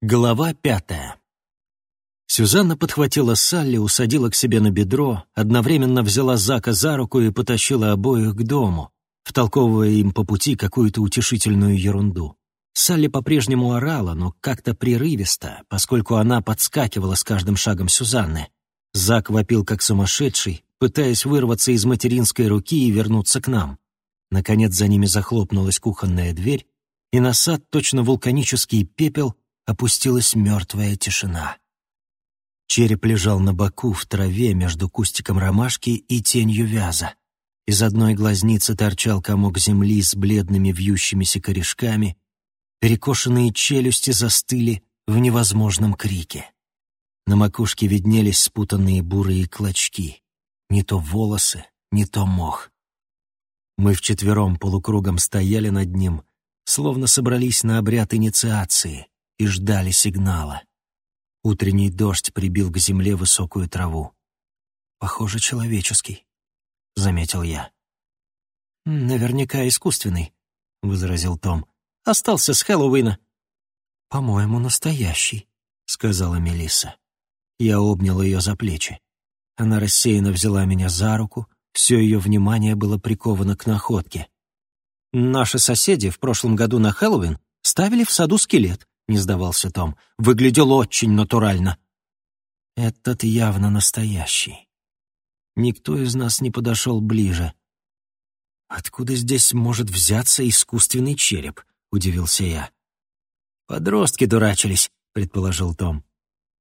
Глава пятая. Сюзанна подхватила Салли, усадила к себе на бедро, одновременно взяла Зака за руку и потащила обоих к дому, втолковывая им по пути какую-то утешительную ерунду. Салли по-прежнему орала, но как-то прерывисто, поскольку она подскакивала с каждым шагом Сюзанны. Зак вопил как сумасшедший, пытаясь вырваться из материнской руки и вернуться к нам. Наконец за ними захлопнулась кухонная дверь, и на сад, точно вулканический пепел, опустилась мертвая тишина. Череп лежал на боку в траве между кустиком ромашки и тенью вяза. Из одной глазницы торчал комок земли с бледными вьющимися корешками, перекошенные челюсти застыли в невозможном крике. На макушке виднелись спутанные бурые клочки. Не то волосы, не то мох. Мы вчетвером полукругом стояли над ним, словно собрались на обряд инициации и ждали сигнала. Утренний дождь прибил к земле высокую траву. «Похоже, человеческий», — заметил я. «Наверняка искусственный», — возразил Том. «Остался с Хэллоуина». «По-моему, настоящий», — сказала Мелисса. Я обнял ее за плечи. Она рассеянно взяла меня за руку, все ее внимание было приковано к находке. «Наши соседи в прошлом году на Хэллоуин ставили в саду скелет, — не сдавался Том. «Выглядел очень натурально». «Этот явно настоящий. Никто из нас не подошел ближе». «Откуда здесь может взяться искусственный череп?» — удивился я. «Подростки дурачились», — предположил Том.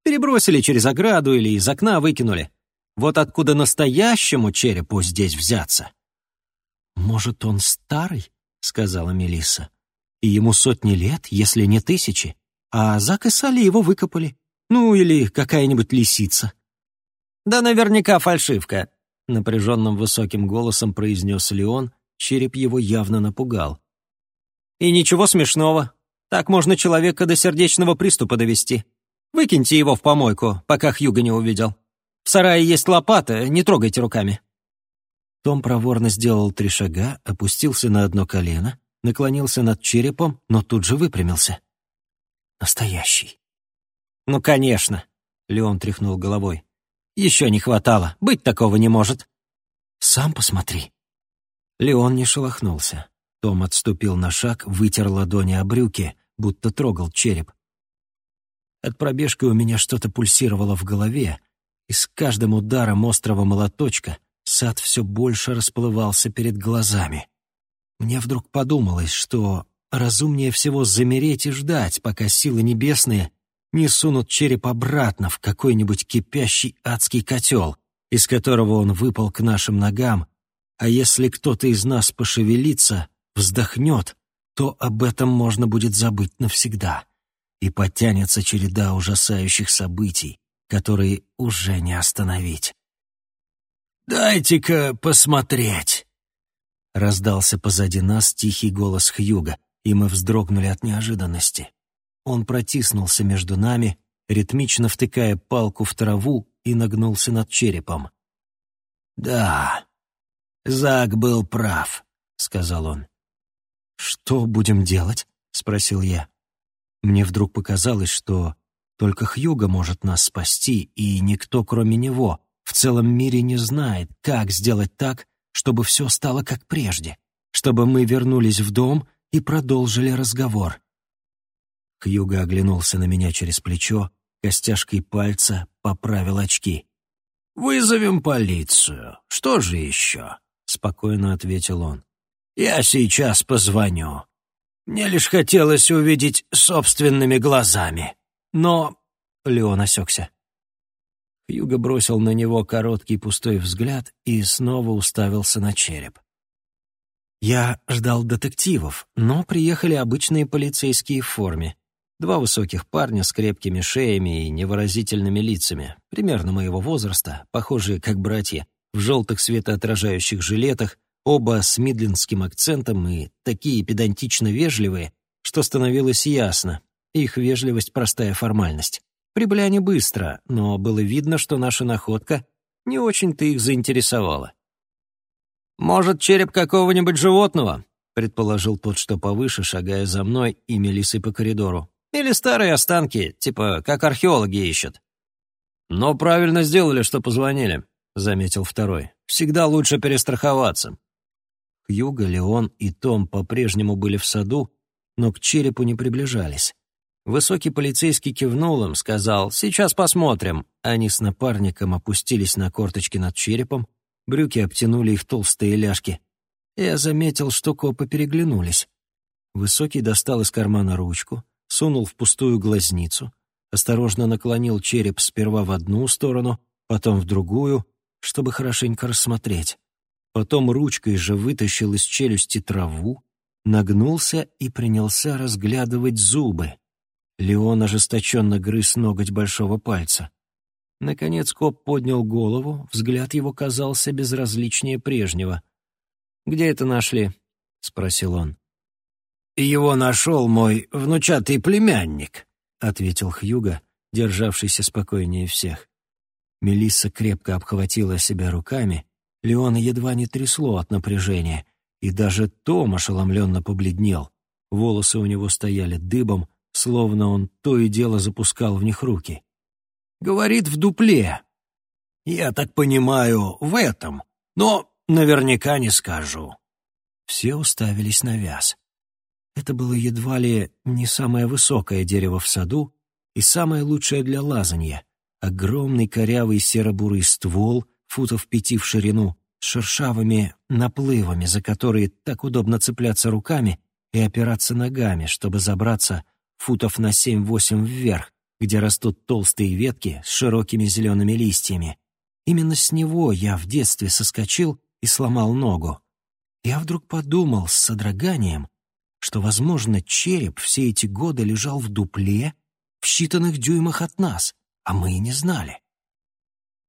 «Перебросили через ограду или из окна выкинули. Вот откуда настоящему черепу здесь взяться?» «Может, он старый?» — сказала Мелисса и ему сотни лет, если не тысячи, а Зак и Салли его выкопали. Ну, или какая-нибудь лисица. «Да наверняка фальшивка», — напряженным высоким голосом произнес Леон, череп его явно напугал. «И ничего смешного. Так можно человека до сердечного приступа довести. Выкиньте его в помойку, пока Хьюга не увидел. В сарае есть лопата, не трогайте руками». Том проворно сделал три шага, опустился на одно колено, наклонился над черепом, но тут же выпрямился. Настоящий. «Ну, конечно», — Леон тряхнул головой. «Еще не хватало, быть такого не может». «Сам посмотри». Леон не шелохнулся. Том отступил на шаг, вытер ладони о брюки, будто трогал череп. От пробежки у меня что-то пульсировало в голове, и с каждым ударом острого молоточка сад все больше расплывался перед глазами. Мне вдруг подумалось, что разумнее всего замереть и ждать, пока силы небесные не сунут череп обратно в какой-нибудь кипящий адский котел, из которого он выпал к нашим ногам, а если кто-то из нас пошевелится, вздохнет, то об этом можно будет забыть навсегда, и потянется череда ужасающих событий, которые уже не остановить. «Дайте-ка посмотреть», Раздался позади нас тихий голос Хьюга, и мы вздрогнули от неожиданности. Он протиснулся между нами, ритмично втыкая палку в траву и нагнулся над черепом. «Да, Зак был прав», — сказал он. «Что будем делать?» — спросил я. Мне вдруг показалось, что только Хьюга может нас спасти, и никто, кроме него, в целом мире не знает, как сделать так, чтобы все стало как прежде, чтобы мы вернулись в дом и продолжили разговор. Хьюго оглянулся на меня через плечо, костяшкой пальца поправил очки. «Вызовем полицию. Что же еще?» — спокойно ответил он. «Я сейчас позвоню. Мне лишь хотелось увидеть собственными глазами. Но...» — Леон осекся. Хьюго бросил на него короткий пустой взгляд и снова уставился на череп. Я ждал детективов, но приехали обычные полицейские в форме. Два высоких парня с крепкими шеями и невыразительными лицами, примерно моего возраста, похожие как братья, в желтых светоотражающих жилетах, оба с мидлендским акцентом и такие педантично вежливые, что становилось ясно, их вежливость — простая формальность. Прибыли они быстро, но было видно, что наша находка не очень-то их заинтересовала. «Может, череп какого-нибудь животного?» — предположил тот, что повыше, шагая за мной и Мелиссой по коридору. Или старые останки, типа как археологи ищут. «Но правильно сделали, что позвонили», — заметил второй. «Всегда лучше перестраховаться». Хьюго, Леон и Том по-прежнему были в саду, но к черепу не приближались. Высокий полицейский кивнул им, сказал «Сейчас посмотрим». Они с напарником опустились на корточки над черепом, брюки обтянули их толстые ляжки. Я заметил, что копы переглянулись. Высокий достал из кармана ручку, сунул в пустую глазницу, осторожно наклонил череп сперва в одну сторону, потом в другую, чтобы хорошенько рассмотреть. Потом ручкой же вытащил из челюсти траву, нагнулся и принялся разглядывать зубы. Леон ожесточенно грыз ноготь большого пальца. Наконец коп поднял голову, взгляд его казался безразличнее прежнего. «Где это нашли?» — спросил он. «Его нашел мой внучатый племянник», — ответил Хьюга, державшийся спокойнее всех. Мелисса крепко обхватила себя руками, Леона едва не трясло от напряжения, и даже Том ошеломленно побледнел. Волосы у него стояли дыбом, словно он то и дело запускал в них руки. «Говорит, в дупле. Я так понимаю, в этом, но наверняка не скажу». Все уставились на вяз. Это было едва ли не самое высокое дерево в саду и самое лучшее для лазанья. Огромный корявый серо-бурый ствол, футов пяти в ширину, с шершавыми наплывами, за которые так удобно цепляться руками и опираться ногами, чтобы забраться футов на семь-восемь вверх, где растут толстые ветки с широкими зелеными листьями. Именно с него я в детстве соскочил и сломал ногу. Я вдруг подумал с содроганием, что, возможно, череп все эти годы лежал в дупле в считанных дюймах от нас, а мы и не знали.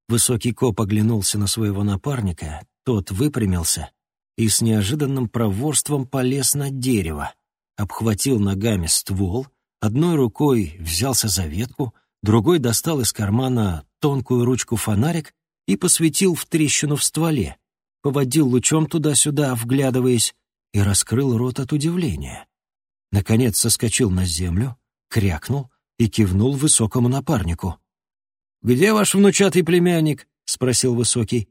Высокий коп оглянулся на своего напарника, тот выпрямился и с неожиданным проворством полез на дерево, обхватил ногами ствол, одной рукой взялся за ветку, другой достал из кармана тонкую ручку фонарик и посветил в трещину в стволе, поводил лучом туда-сюда, вглядываясь, и раскрыл рот от удивления. Наконец соскочил на землю, крякнул и кивнул высокому напарнику. «Где ваш внучатый племянник?» — спросил высокий.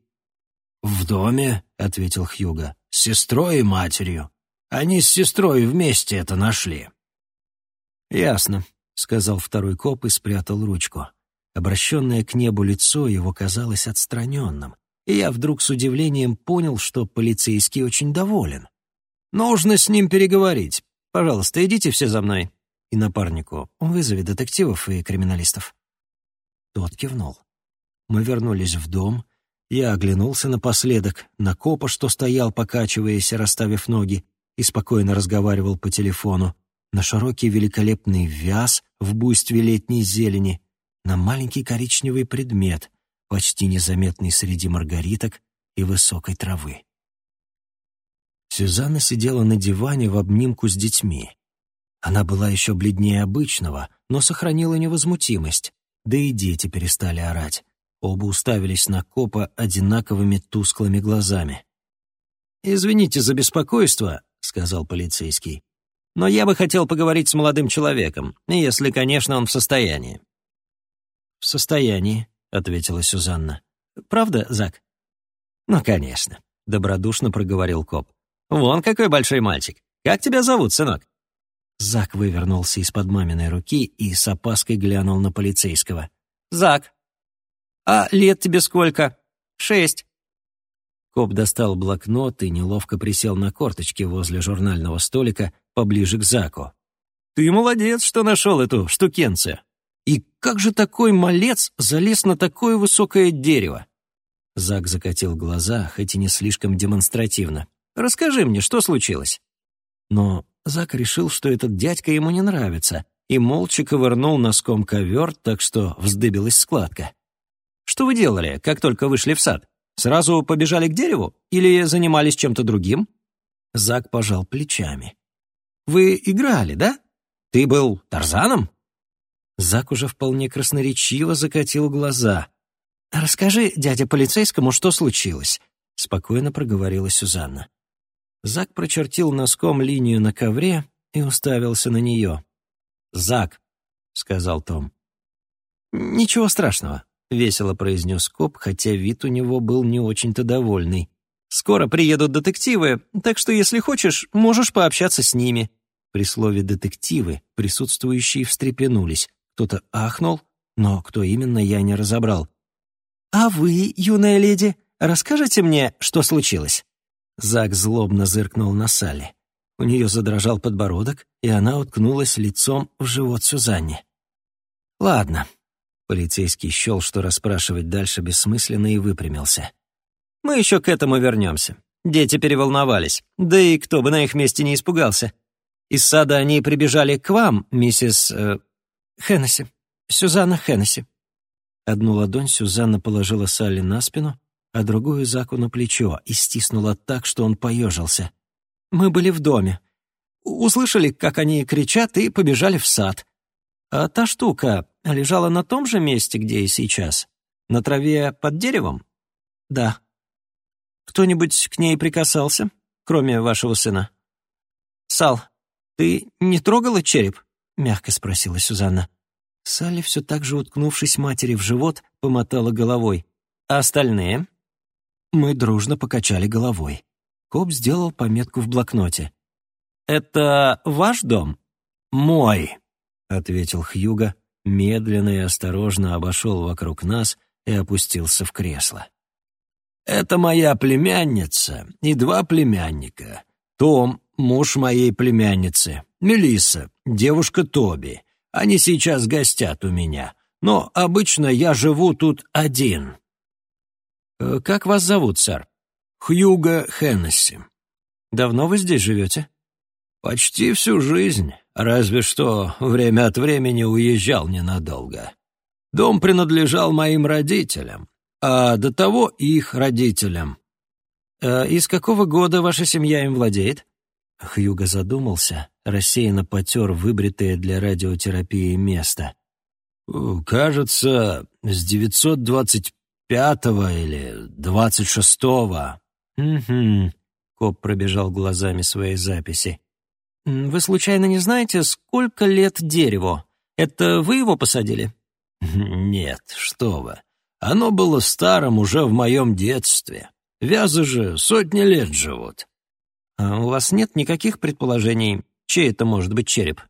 «В доме», — ответил Хьюга, — «с сестрой и матерью. Они с сестрой вместе это нашли». «Ясно», — сказал второй коп и спрятал ручку. Обращенное к небу лицо его казалось отстраненным, и я вдруг с удивлением понял, что полицейский очень доволен. Нужно с ним переговорить. Пожалуйста, идите все за мной. И напарнику вызови детективов и криминалистов. Тот кивнул. Мы вернулись в дом. Я оглянулся напоследок на копа, что стоял, покачиваясь, расставив ноги, и спокойно разговаривал по телефону, на широкий великолепный вяз в буйстве летней зелени, на маленький коричневый предмет, почти незаметный среди маргариток и высокой травы. Сюзанна сидела на диване в обнимку с детьми. Она была еще бледнее обычного, но сохранила невозмутимость, да и дети перестали орать. Оба уставились на копа одинаковыми тусклыми глазами. «Извините за беспокойство», — сказал полицейский. «Но я бы хотел поговорить с молодым человеком, если, конечно, он в состоянии». «В состоянии», — ответила Сюзанна. «Правда, Зак?» «Ну, конечно», — добродушно проговорил коп. «Вон какой большой мальчик! Как тебя зовут, сынок?» Зак вывернулся из-под маминой руки и с опаской глянул на полицейского. «Зак, а лет тебе сколько?» «Шесть». Коп достал блокнот и неловко присел на корточки возле журнального столика поближе к Заку. «Ты молодец, что нашел эту штукенцию. И как же такой малец залез на такое высокое дерево?» Зак закатил глаза, хоть и не слишком демонстративно. Расскажи мне, что случилось?» Но Зак решил, что этот дядька ему не нравится, и молча ковырнул носком ковер, так что вздыбилась складка. «Что вы делали, как только вышли в сад? Сразу побежали к дереву или занимались чем-то другим?» Зак пожал плечами. «Вы играли, да? Ты был Тарзаном?» Зак уже вполне красноречиво закатил глаза. «Расскажи дядя полицейскому, что случилось», — спокойно проговорила Сюзанна. Зак прочертил носком линию на ковре и уставился на нее. «Зак, сказал Том. «Ничего страшного», — весело произнес коп, хотя вид у него был не очень-то довольный. «Скоро приедут детективы, так что, если хочешь, можешь пообщаться с ними». При слове «детективы» присутствующие встрепенулись. Кто-то ахнул, но кто именно, я не разобрал. «А вы, юная леди, расскажете мне, что случилось?» Зак злобно зыркнул на Салли. У нее задрожал подбородок, и она уткнулась лицом в живот Сюзанне. «Ладно». Полицейский счел, что расспрашивать дальше бессмысленно, и выпрямился. «Мы еще к этому вернемся. Дети переволновались, да и кто бы на их месте не испугался. Из сада они прибежали к вам, миссис... Э, Хеннесси. Сюзанна Хеннесси». Одну ладонь Сюзанна положила Салли на спину, а другую Заку на плечо и стиснула так, что он поежился. «Мы были в доме. Услышали, как они кричат, и побежали в сад. А та штука лежала на том же месте, где и сейчас? На траве под деревом? Да. Кто-нибудь к ней прикасался, кроме вашего сына? Сал, ты не трогала череп? Мягко спросила Сюзанна. Салли, все так же уткнувшись матери в живот, помотала головой. А остальные? Мы дружно покачали головой. Коп сделал пометку в блокноте. «Это ваш дом?» «Мой», — ответил Хьюга, медленно и осторожно обошел вокруг нас и опустился в кресло. «Это моя племянница и два племянника. Том, муж моей племянницы, Мелисса, девушка Тоби. Они сейчас гостят у меня, но обычно я живу тут один». «Э, «Как вас зовут, сэр?» «Хьюго Хеннесси». «Давно вы здесь живете?» «Почти всю жизнь, разве что время от времени уезжал ненадолго. Дом принадлежал моим родителям, а до того их родителям». «Э, «Из какого года ваша семья им владеет?» Хьюго задумался, рассеянно потер выбритое для радиотерапии место. «Кажется, с 925 пятого или двадцать шестого». «Угу», — коп пробежал глазами своей записи. «Вы случайно не знаете, сколько лет дереву? Это вы его посадили?» «Нет, что вы. Оно было старым уже в моем детстве. Вязы же сотни лет живут». «А у вас нет никаких предположений, чей это может быть череп?»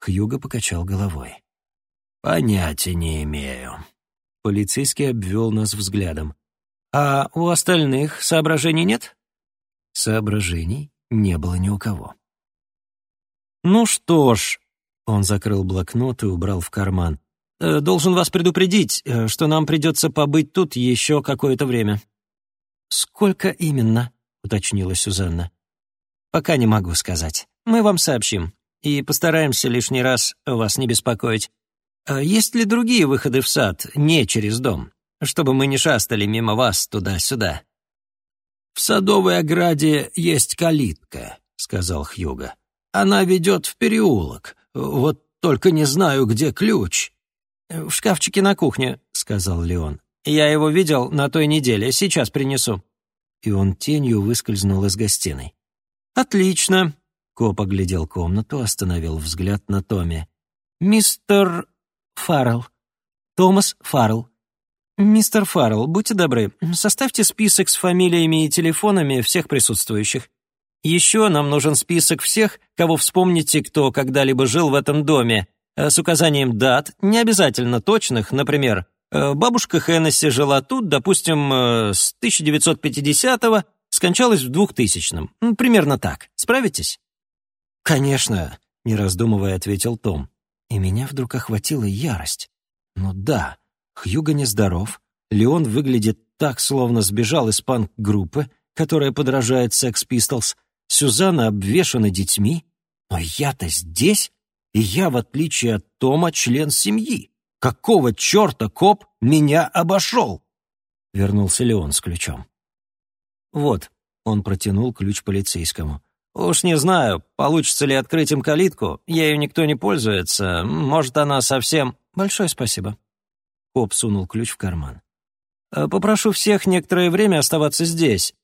Хьюго покачал головой. «Понятия не имею. Полицейский обвел нас взглядом. «А у остальных соображений нет?» Соображений не было ни у кого. «Ну что ж», — он закрыл блокнот и убрал в карман, «э, «должен вас предупредить, э, что нам придется побыть тут еще какое-то время». «Сколько именно?» — уточнила Сюзанна. «Пока не могу сказать. Мы вам сообщим и постараемся лишний раз вас не беспокоить. А есть ли другие выходы в сад, не через дом, чтобы мы не шастали мимо вас туда-сюда?» «В садовой ограде есть калитка», — сказал Хьюга. «Она ведет в переулок. Вот только не знаю, где ключ». «В шкафчике на кухне», — сказал Леон. «Я его видел на той неделе. Сейчас принесу». И он тенью выскользнул из гостиной. «Отлично», — Коп оглядел комнату, остановил взгляд на Томе. «Мистер Фаррелл. Томас Фаррелл. Мистер Фаррелл, будьте добры, составьте список с фамилиями и телефонами всех присутствующих. Еще нам нужен список всех, кого вспомните, кто когда-либо жил в этом доме, э, с указанием дат, не обязательно точных, например, э, бабушка Хеннесси жила тут, допустим, э, с 1950-го, скончалась в 2000-м. Примерно так. Справитесь? «Конечно», — не раздумывая ответил Том. И меня вдруг охватила ярость. Ну да, Хьюго нездоров, Леон выглядит так, словно сбежал из панк-группы, которая подражает Sex Pistols, Сюзанна обвешана детьми, но я-то здесь, и я, в отличие от Тома, член семьи. Какого черта коп меня обошел? Вернулся Леон с ключом. Вот, он протянул ключ полицейскому. «Уж не знаю, получится ли открыть им калитку. Ею никто не пользуется. Может, она совсем...» «Большое спасибо». Коп сунул ключ в карман. «Э, «Попрошу всех некоторое время оставаться здесь.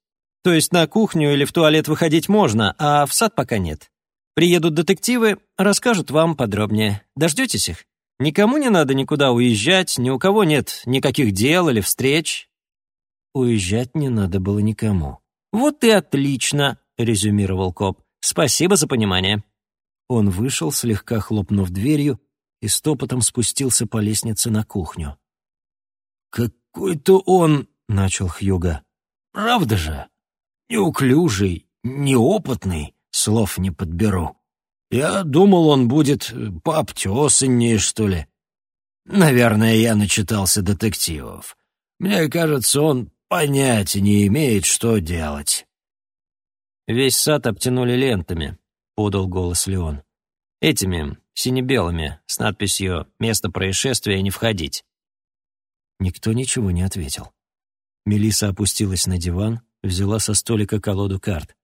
То есть на кухню или в туалет выходить можно, а в сад пока нет. Приедут детективы, расскажут вам подробнее. Дождетесь их?» Никому не надо никуда уезжать, ни у кого нет никаких дел или встреч». Уезжать не надо было никому. «Вот и отлично», — резюмировал коп. «Спасибо за понимание». Он вышел, слегка хлопнув дверью, и стопотом спустился по лестнице на кухню. «Какой-то он...» — начал Хьюга. «Правда же? Неуклюжий, неопытный, слов не подберу. Я думал, он будет пообтесаннее, что ли. Наверное, я начитался детективов. Мне кажется, он понятия не имеет, что делать». «Весь сад обтянули лентами», — подал голос Леон. «Этими, сине-белыми, с надписью «Место происшествия не входить». Никто ничего не ответил. Мелиса опустилась на диван, взяла со столика колоду карт.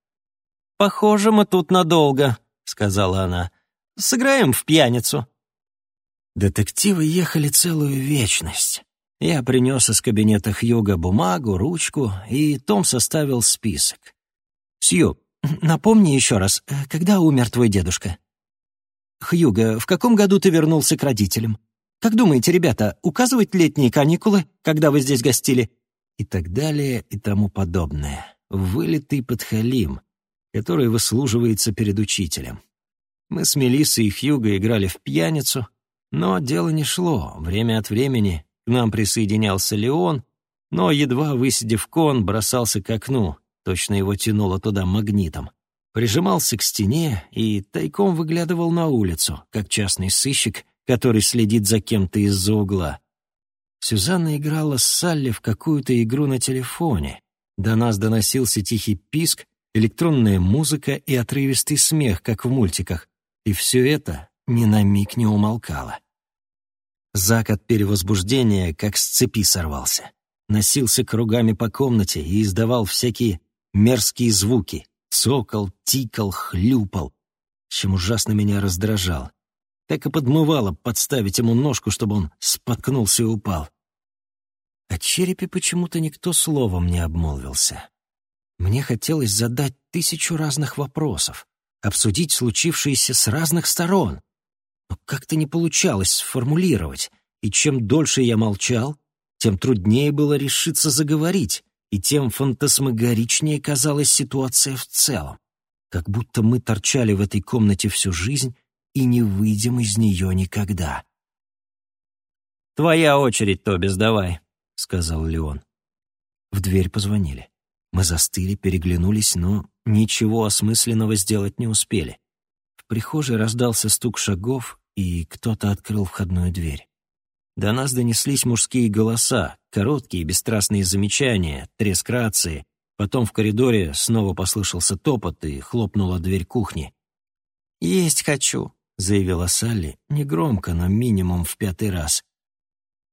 «Похоже, мы тут надолго», — сказала она. «Сыграем в пьяницу». Детективы ехали целую вечность. Я принес из кабинета Хьюга бумагу, ручку, и Том составил список. «Сью, напомни еще раз, э, когда умер твой дедушка?» «Хьюга, в каком году ты вернулся к родителям? Как думаете, ребята, указывать летние каникулы, когда вы здесь гостили?» И так далее, и тому подобное. Вылитый подхалим, который выслуживается перед учителем. Мы с Мелиссой и Хьюго играли в пьяницу, но дело не шло. Время от времени к нам присоединялся Леон, но, едва высидев кон, бросался к окну, точно его тянуло туда магнитом. Прижимался к стене и тайком выглядывал на улицу, как частный сыщик, который следит за кем-то из-за угла. Сюзанна играла с Салли в какую-то игру на телефоне. До нас доносился тихий писк, электронная музыка и отрывистый смех, как в мультиках. И все это ни на миг не умолкало. Зак от перевозбуждения как с цепи сорвался. Носился кругами по комнате и издавал всякие мерзкие звуки. Цокал, тикал, хлюпал, чем ужасно меня раздражал. Так и подмывало подставить ему ножку, чтобы он споткнулся и упал. О черепе почему-то никто словом не обмолвился. Мне хотелось задать тысячу разных вопросов, обсудить случившееся с разных сторон. Но как-то не получалось сформулировать, и чем дольше я молчал, тем труднее было решиться заговорить, и тем фантасмагоричнее казалась ситуация в целом. Как будто мы торчали в этой комнате всю жизнь и не выйдем из нее никогда. «Твоя очередь, Тобис, давай», — сказал Леон. В дверь позвонили. Мы застыли, переглянулись, но ничего осмысленного сделать не успели. В прихожей раздался стук шагов, и кто-то открыл входную дверь. До нас донеслись мужские голоса, короткие бесстрастные замечания, треск рации. Потом в коридоре снова послышался топот и хлопнула дверь кухни. «Есть хочу», — заявила Салли, негромко, но минимум в пятый раз.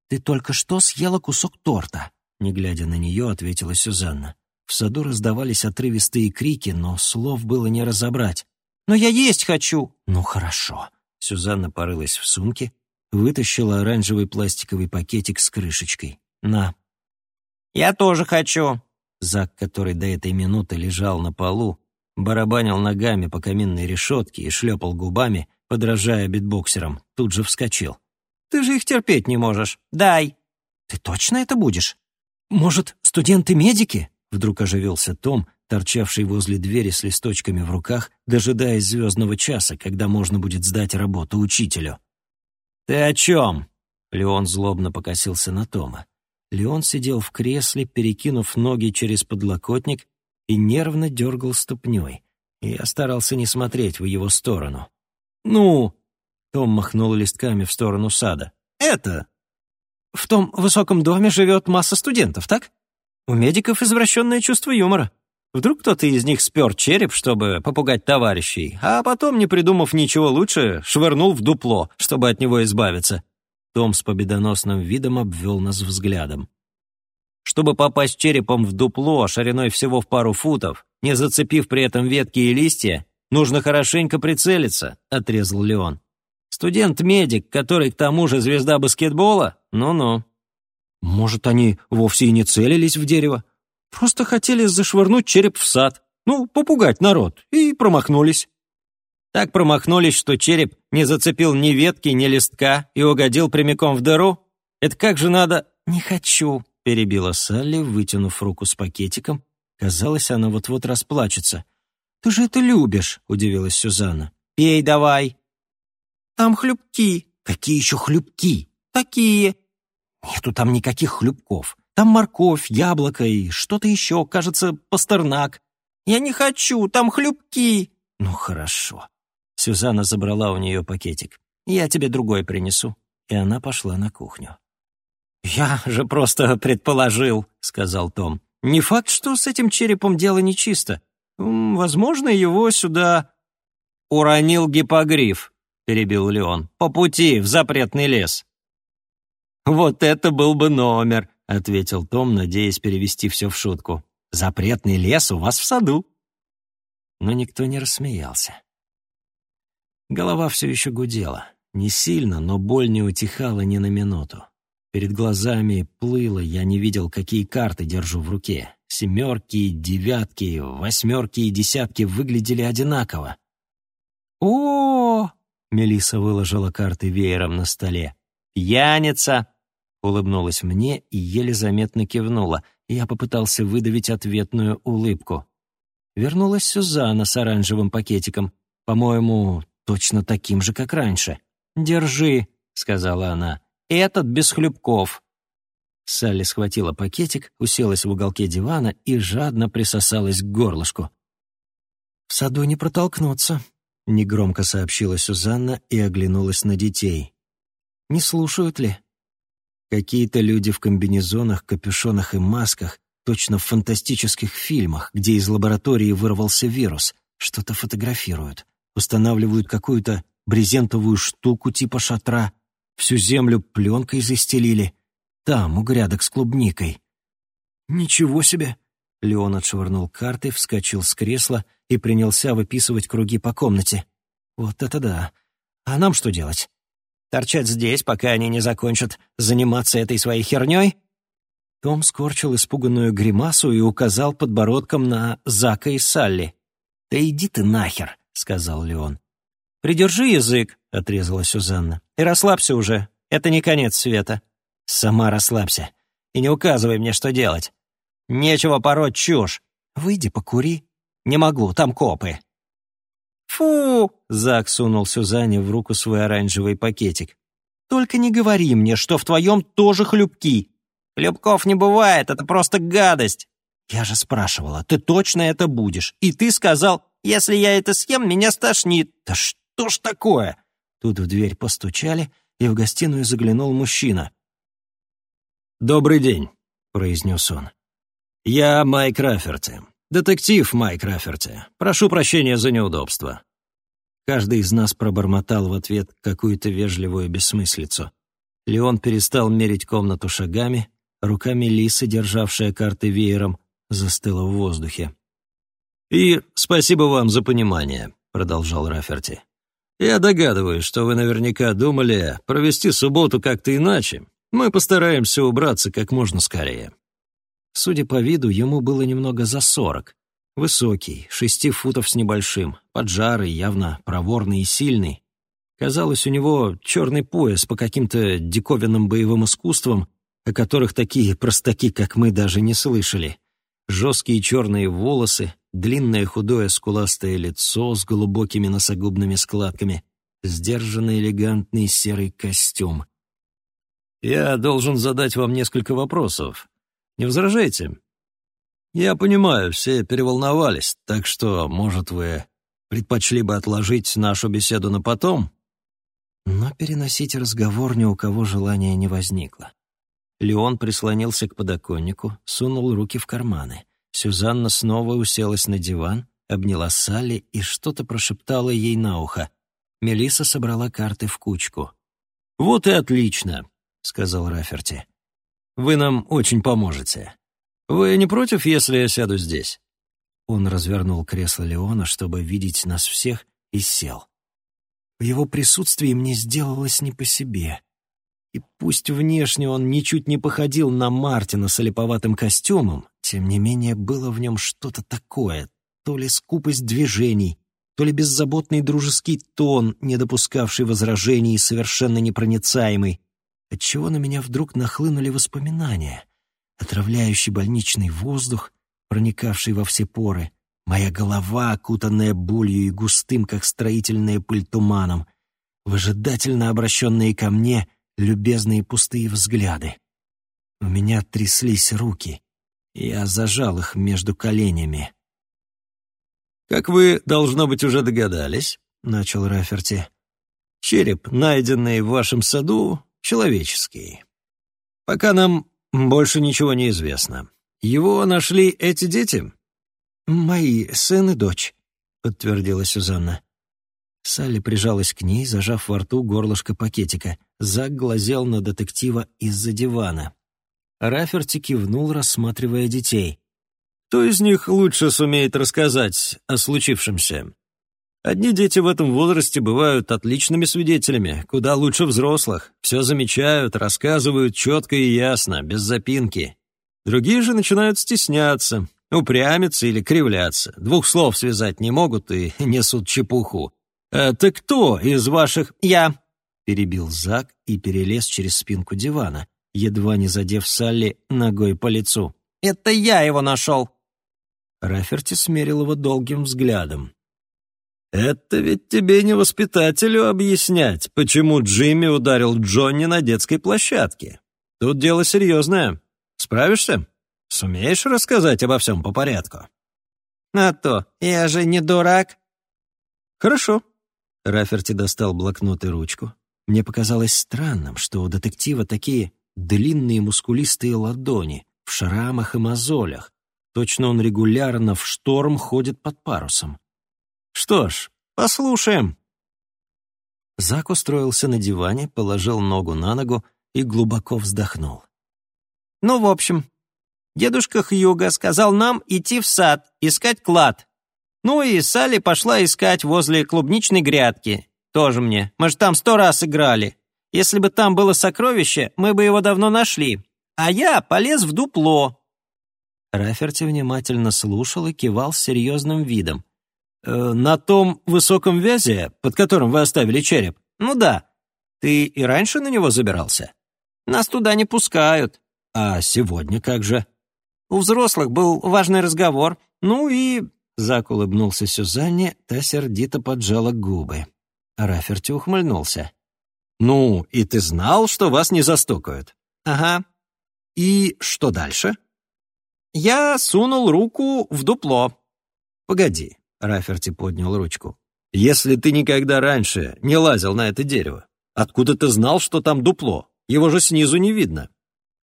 «Ты только что съела кусок торта», — не глядя на нее, ответила Сюзанна. В саду раздавались отрывистые крики, но слов было не разобрать. «Но я есть хочу!» «Ну хорошо». Сюзанна порылась в сумке, вытащила оранжевый пластиковый пакетик с крышечкой. «На». «Я тоже хочу». Зак, который до этой минуты лежал на полу, барабанил ногами по каминной решетке и шлепал губами, подражая битбоксерам, тут же вскочил. «Ты же их терпеть не можешь. Дай!» «Ты точно это будешь? Может, студенты-медики?» Вдруг оживился Том, торчавший возле двери с листочками в руках, дожидаясь звездного часа, когда можно будет сдать работу учителю. «Ты о чем?» Леон злобно покосился на Тома. Леон сидел в кресле, перекинув ноги через подлокотник и нервно дергал ступней. Я старался не смотреть в его сторону. «Ну?» — Том махнул листками в сторону сада. «Это...» «В том высоком доме живет масса студентов, так?» У медиков извращенное чувство юмора. Вдруг кто-то из них спер череп, чтобы попугать товарищей, а потом, не придумав ничего лучше, швырнул в дупло, чтобы от него избавиться. Том с победоносным видом обвел нас взглядом. Чтобы попасть черепом в дупло шириной всего в пару футов, не зацепив при этом ветки и листья, нужно хорошенько прицелиться, — отрезал Леон. Студент-медик, который к тому же звезда баскетбола? Ну-ну. Может, они вовсе и не целились в дерево? Просто хотели зашвырнуть череп в сад, ну, попугать народ, и промахнулись. Так промахнулись, что череп не зацепил ни ветки, ни листка и угодил прямиком в дыру? Это как же надо...» «Не хочу», — перебила Салли, вытянув руку с пакетиком. Казалось, она вот-вот расплачется. «Ты же это любишь», — удивилась Сюзанна. «Пей давай». «Там хлюпки». «Какие еще хлюпки?» «Такие». «Нету там никаких хлюпков. Там морковь, яблоко и что-то еще, кажется, пастернак». «Я не хочу, там хлюпки». «Ну, хорошо». Сюзанна забрала у нее пакетик. «Я тебе другой принесу». И она пошла на кухню. «Я же просто предположил», — сказал Том. «Не факт, что с этим черепом дело нечисто. Возможно, его сюда...» «Уронил гипогриф», — перебил Леон. «По пути, в запретный лес». «Вот это был бы номер», — ответил Том, надеясь перевести все в шутку. «Запретный лес у вас в саду». Но никто не рассмеялся. Голова все еще гудела. Не сильно, но боль не утихала ни на минуту. Перед глазами плыло, я не видел, какие карты держу в руке. Семерки, девятки, восьмерки и десятки выглядели одинаково. о, -о, Мелисса выложила карты веером на столе. «Пьяница!» — улыбнулась мне и еле заметно кивнула. Я попытался выдавить ответную улыбку. Вернулась Сюзанна с оранжевым пакетиком. По-моему, точно таким же, как раньше. «Держи», — сказала она. Этот без хлебков». Салли схватила пакетик, уселась в уголке дивана и жадно присосалась к горлышку. «В саду не протолкнуться», — негромко сообщила Сюзанна и оглянулась на детей. «Не слушают ли?» Какие-то люди в комбинезонах, капюшонах и масках, точно в фантастических фильмах, где из лаборатории вырвался вирус, что-то фотографируют, устанавливают какую-то брезентовую штуку типа шатра, Всю землю пленкой застелили. Там, у грядок с клубникой. «Ничего себе!» Леон отшвырнул карты, вскочил с кресла и принялся выписывать круги по комнате. «Вот это да! А нам что делать? Торчать здесь, пока они не закончат заниматься этой своей херней?» Том скорчил испуганную гримасу и указал подбородком на Зака и Салли. «Да иди ты нахер!» — сказал Леон. «Придержи язык», — отрезала Сюзанна. «И расслабься уже. Это не конец света». «Сама расслабься. И не указывай мне, что делать. Нечего пороть чушь. Выйди, покури». «Не могу, там копы». «Фу!» — Зак сунул Сюзанне в руку свой оранжевый пакетик. «Только не говори мне, что в твоем тоже хлюпки. Хлюпков не бывает, это просто гадость». «Я же спрашивала, ты точно это будешь? И ты сказал, если я это съем, меня стошнит». «Да что?» ж такое?» Тут в дверь постучали, и в гостиную заглянул мужчина. «Добрый день», — произнес он. «Я Майк Раферти, детектив Майк Раферти. Прошу прощения за неудобство». Каждый из нас пробормотал в ответ какую-то вежливую бессмыслицу. Леон перестал мерить комнату шагами, руками Лисы, державшая карты веером, застыла в воздухе. «И спасибо вам за понимание», — продолжал Раферти. Я догадываюсь, что вы наверняка думали провести субботу как-то иначе. Мы постараемся убраться как можно скорее». Судя по виду, ему было немного за сорок. Высокий, шести футов с небольшим, поджарый, явно проворный и сильный. Казалось, у него черный пояс по каким-то диковинным боевым искусствам, о которых такие простаки, как мы, даже не слышали. Жесткие черные волосы, длинное худое скуластое лицо с глубокими носогубными складками, сдержанный элегантный серый костюм. «Я должен задать вам несколько вопросов. Не возражаете?» «Я понимаю, все переволновались, так что, может, вы предпочли бы отложить нашу беседу на потом?» Но переносить разговор ни у кого желания не возникло. Леон прислонился к подоконнику, сунул руки в карманы. Сюзанна снова уселась на диван, обняла Салли и что-то прошептала ей на ухо. Мелисса собрала карты в кучку. «Вот и отлично», — сказал Раферти. «Вы нам очень поможете. Вы не против, если я сяду здесь?» Он развернул кресло Леона, чтобы видеть нас всех, и сел. В его присутствии мне сделалось не по себе. И пусть внешне он ничуть не походил на Мартина с олиповатым костюмом, тем не менее было в нем что-то такое, то ли скупость движений, то ли беззаботный дружеский тон, не допускавший возражений и совершенно непроницаемый, отчего на меня вдруг нахлынули воспоминания. Отравляющий больничный воздух, проникавший во все поры, моя голова, окутанная болью и густым, как строительная пыль, туманом, выжидательно обращенные ко мне любезные пустые взгляды. У меня тряслись руки, я зажал их между коленями. «Как вы, должно быть, уже догадались», — начал Раферти, «череп, найденный в вашем саду, человеческий. Пока нам больше ничего не известно. Его нашли эти дети?» «Мои сын и дочь», — подтвердила Сюзанна. Салли прижалась к ней, зажав во рту горлышко пакетика. Зак глазел на детектива из-за дивана. Раферти кивнул, рассматривая детей. Кто из них лучше сумеет рассказать о случившемся? Одни дети в этом возрасте бывают отличными свидетелями, куда лучше взрослых. Все замечают, рассказывают четко и ясно, без запинки. Другие же начинают стесняться, упрямиться или кривляться. Двух слов связать не могут и несут чепуху. «Это кто из ваших...» «Я», — перебил Зак и перелез через спинку дивана, едва не задев Салли ногой по лицу. «Это я его нашел!» Раферти смерил его долгим взглядом. «Это ведь тебе не воспитателю объяснять, почему Джимми ударил Джонни на детской площадке. Тут дело серьезное. Справишься? Сумеешь рассказать обо всем по порядку?» «А то, я же не дурак». «Хорошо». Раферти достал блокнот и ручку. Мне показалось странным, что у детектива такие длинные мускулистые ладони в шрамах и мозолях, Точно он регулярно в шторм ходит под парусом. Что ж, послушаем. Зак устроился на диване, положил ногу на ногу и глубоко вздохнул. «Ну, в общем, дедушка Хьюга сказал нам идти в сад, искать клад. Ну и Салли пошла искать возле клубничной грядки. Тоже мне. Мы же там сто раз играли. Если бы там было сокровище, мы бы его давно нашли. А я полез в дупло, Раферти внимательно слушал и кивал с серьезным видом. «Э, «На том высоком вязе, под которым вы оставили череп?» «Ну да. Ты и раньше на него забирался?» «Нас туда не пускают». «А сегодня как же?» «У взрослых был важный разговор. Ну и...» Зак улыбнулся Сюзанне, та сердито поджала губы. Раферти ухмыльнулся. «Ну, и ты знал, что вас не застукают?» «Ага». «И что дальше?» Я сунул руку в дупло. «Погоди», — Раферти поднял ручку. «Если ты никогда раньше не лазил на это дерево, откуда ты знал, что там дупло? Его же снизу не видно».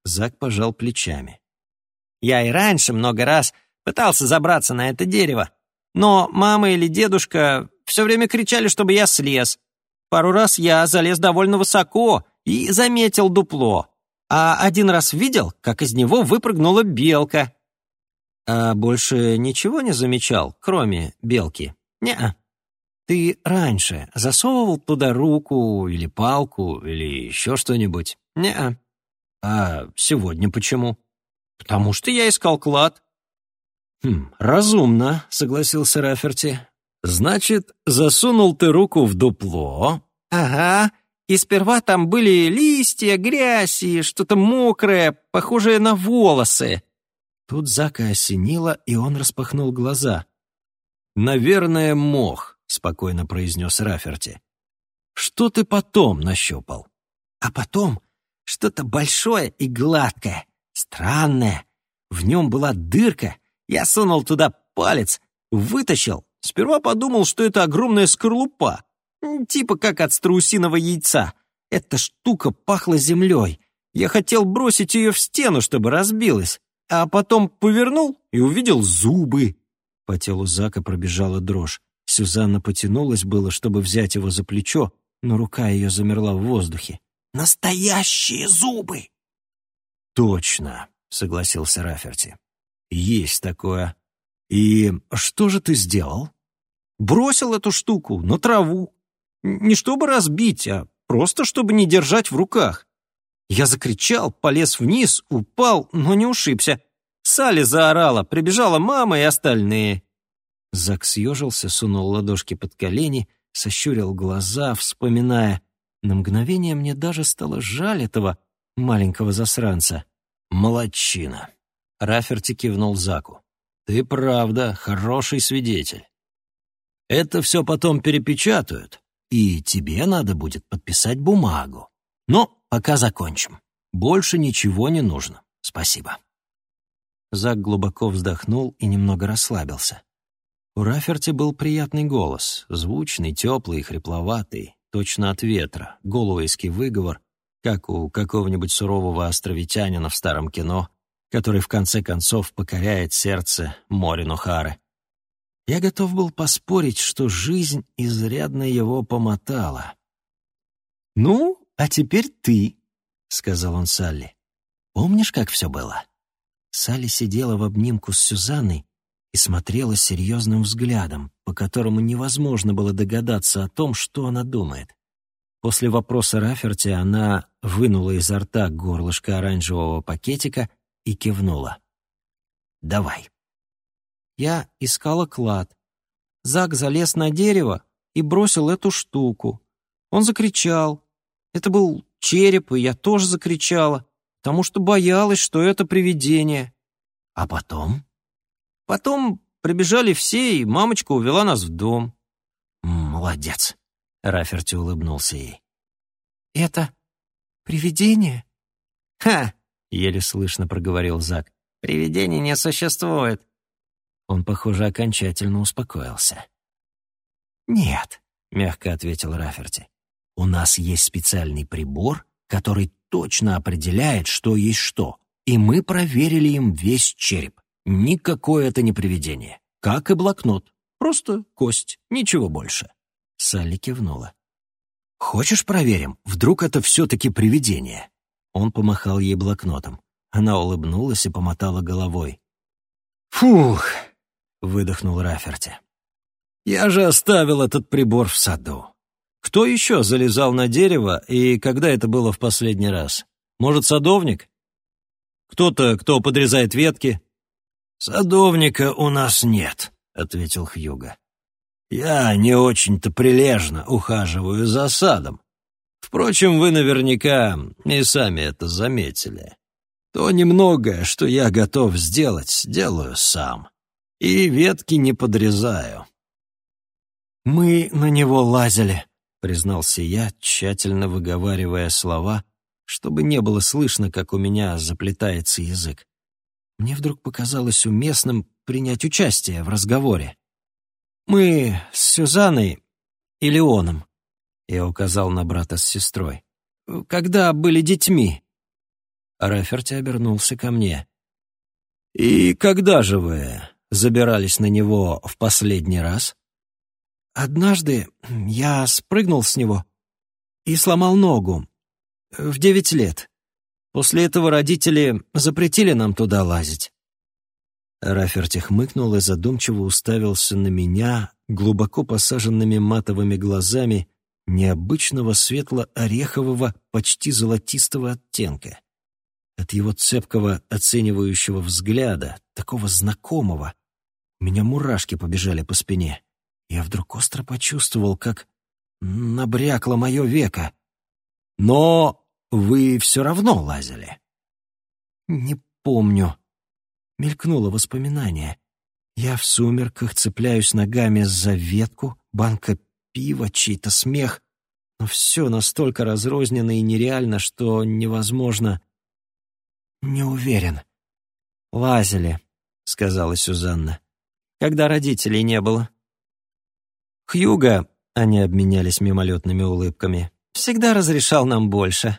Зак пожал плечами. «Я и раньше много раз пытался забраться на это дерево, но мама или дедушка все время кричали, чтобы я слез. Пару раз я залез довольно высоко и заметил дупло, а один раз видел, как из него выпрыгнула белка. А больше ничего не замечал, кроме белки? не Ты раньше засовывал туда руку или палку или еще что-нибудь? не А сегодня почему? Потому что я искал клад. Хм, разумно, согласился Раферти. Значит, засунул ты руку в дупло? Ага. И сперва там были листья, грязь и что-то мокрое, похожее на волосы. Тут Зака осенило, и он распахнул глаза. «Наверное, мох», — спокойно произнес Раферти. «Что ты потом нащупал?» «А потом что-то большое и гладкое, странное. В нем была дырка. Я сунул туда палец, вытащил. Сперва подумал, что это огромная скорлупа, типа как от страусиного яйца. Эта штука пахла землей. Я хотел бросить ее в стену, чтобы разбилась а потом повернул и увидел зубы. По телу Зака пробежала дрожь. Сюзанна потянулась было, чтобы взять его за плечо, но рука ее замерла в воздухе. «Настоящие зубы!» «Точно», — согласился Раферти. «Есть такое. И что же ты сделал?» «Бросил эту штуку на траву. Не чтобы разбить, а просто чтобы не держать в руках. Я закричал, полез вниз, упал, но не ушибся. Салли заорала, прибежала мама и остальные. Зак съежился, сунул ладошки под колени, сощурил глаза, вспоминая. На мгновение мне даже стало жаль этого маленького засранца. «Молодчина!» — Раферти кивнул Заку. «Ты правда хороший свидетель. Это все потом перепечатают, и тебе надо будет подписать бумагу. Но пока закончим. Больше ничего не нужно. Спасибо». Зак глубоко вздохнул и немного расслабился. У Раферти был приятный голос, звучный, теплый, хрипловатый, точно от ветра, голуэйский выговор, как у какого-нибудь сурового островитянина в старом кино, который в конце концов покоряет сердце Морину Хары. Я готов был поспорить, что жизнь изрядно его помотала. «Ну, а теперь ты», — сказал он Салли. «Помнишь, как все было?» Салли сидела в обнимку с Сюзанной и смотрела серьезным взглядом, по которому невозможно было догадаться о том, что она думает. После вопроса Раферти она вынула изо рта горлышко оранжевого пакетика и кивнула. «Давай». Я искала клад. Зак залез на дерево и бросил эту штуку. Он закричал. Это был череп, и я тоже закричала, потому что боялась, что это привидение. А потом? Потом прибежали все, и мамочка увела нас в дом. «Молодец», — Раферти улыбнулся ей. «Это привидение?» «Ха!» — еле слышно проговорил Зак. «Привидений не существует». Он, похоже, окончательно успокоился. «Нет», — мягко ответил Раферти. «У нас есть специальный прибор, который точно определяет, что есть что, и мы проверили им весь череп. Никакое это не привидение. Как и блокнот. Просто кость, ничего больше». Салли кивнула. «Хочешь проверим? Вдруг это все-таки привидение?» Он помахал ей блокнотом. Она улыбнулась и помотала головой. «Фух!» — выдохнул Раферти. «Я же оставил этот прибор в саду. Кто еще залезал на дерево, и когда это было в последний раз? Может, садовник? Кто-то, кто подрезает ветки?» «Садовника у нас нет», — ответил Хьюга. «Я не очень-то прилежно ухаживаю за садом. Впрочем, вы наверняка и сами это заметили. То немногое, что я готов сделать, делаю сам. И ветки не подрезаю». «Мы на него лазили», — признался я, тщательно выговаривая слова, чтобы не было слышно, как у меня заплетается язык. Мне вдруг показалось уместным принять участие в разговоре. «Мы с Сюзанной и Леоном», — я указал на брата с сестрой, — «когда были детьми». Раферти обернулся ко мне. «И когда же вы забирались на него в последний раз?» «Однажды я спрыгнул с него и сломал ногу. В девять лет. После этого родители запретили нам туда лазить». Раферти хмыкнул и задумчиво уставился на меня глубоко посаженными матовыми глазами необычного светло-орехового, почти золотистого оттенка. От его цепкого, оценивающего взгляда, такого знакомого, у меня мурашки побежали по спине. Я вдруг остро почувствовал, как набрякло мое веко. «Но вы все равно лазили?» «Не помню», Мелькнуло воспоминание. Я в сумерках цепляюсь ногами за ветку, банка пива, чей-то смех. Но все настолько разрозненно и нереально, что невозможно... Не уверен. «Лазили», — сказала Сюзанна, — «когда родителей не было». «Хьюга», — они обменялись мимолетными улыбками, — «всегда разрешал нам больше».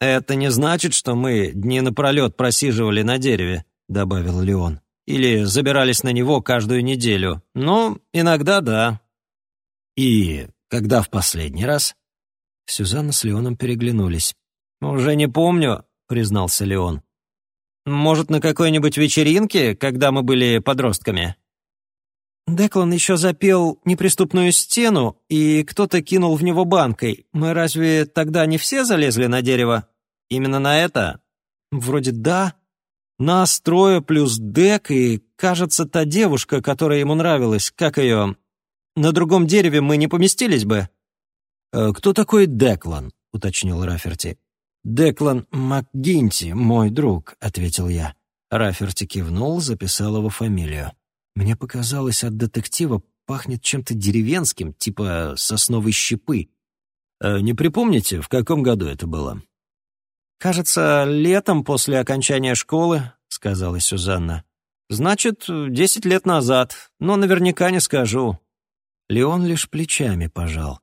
«Это не значит, что мы дни напролет просиживали на дереве», добавил Леон. «Или забирались на него каждую неделю. Но иногда да». «И когда в последний раз?» Сюзанна с Леоном переглянулись. «Уже не помню», — признался Леон. «Может, на какой-нибудь вечеринке, когда мы были подростками?» Деклан еще запел «Неприступную стену», и кто-то кинул в него банкой. Мы разве тогда не все залезли на дерево? Именно на это? Вроде да. Нас трое плюс Дек и, кажется, та девушка, которая ему нравилась, как ее... На другом дереве мы не поместились бы». «Э, «Кто такой Деклан?» — уточнил Раферти. «Деклан МакГинти, мой друг», — ответил я. Раферти кивнул, записал его фамилию. Мне показалось, от детектива пахнет чем-то деревенским, типа сосновой щепы. «Э, «Не припомните, в каком году это было?» «Кажется, летом после окончания школы», — сказала Сюзанна. «Значит, десять лет назад, но наверняка не скажу». Леон лишь плечами пожал.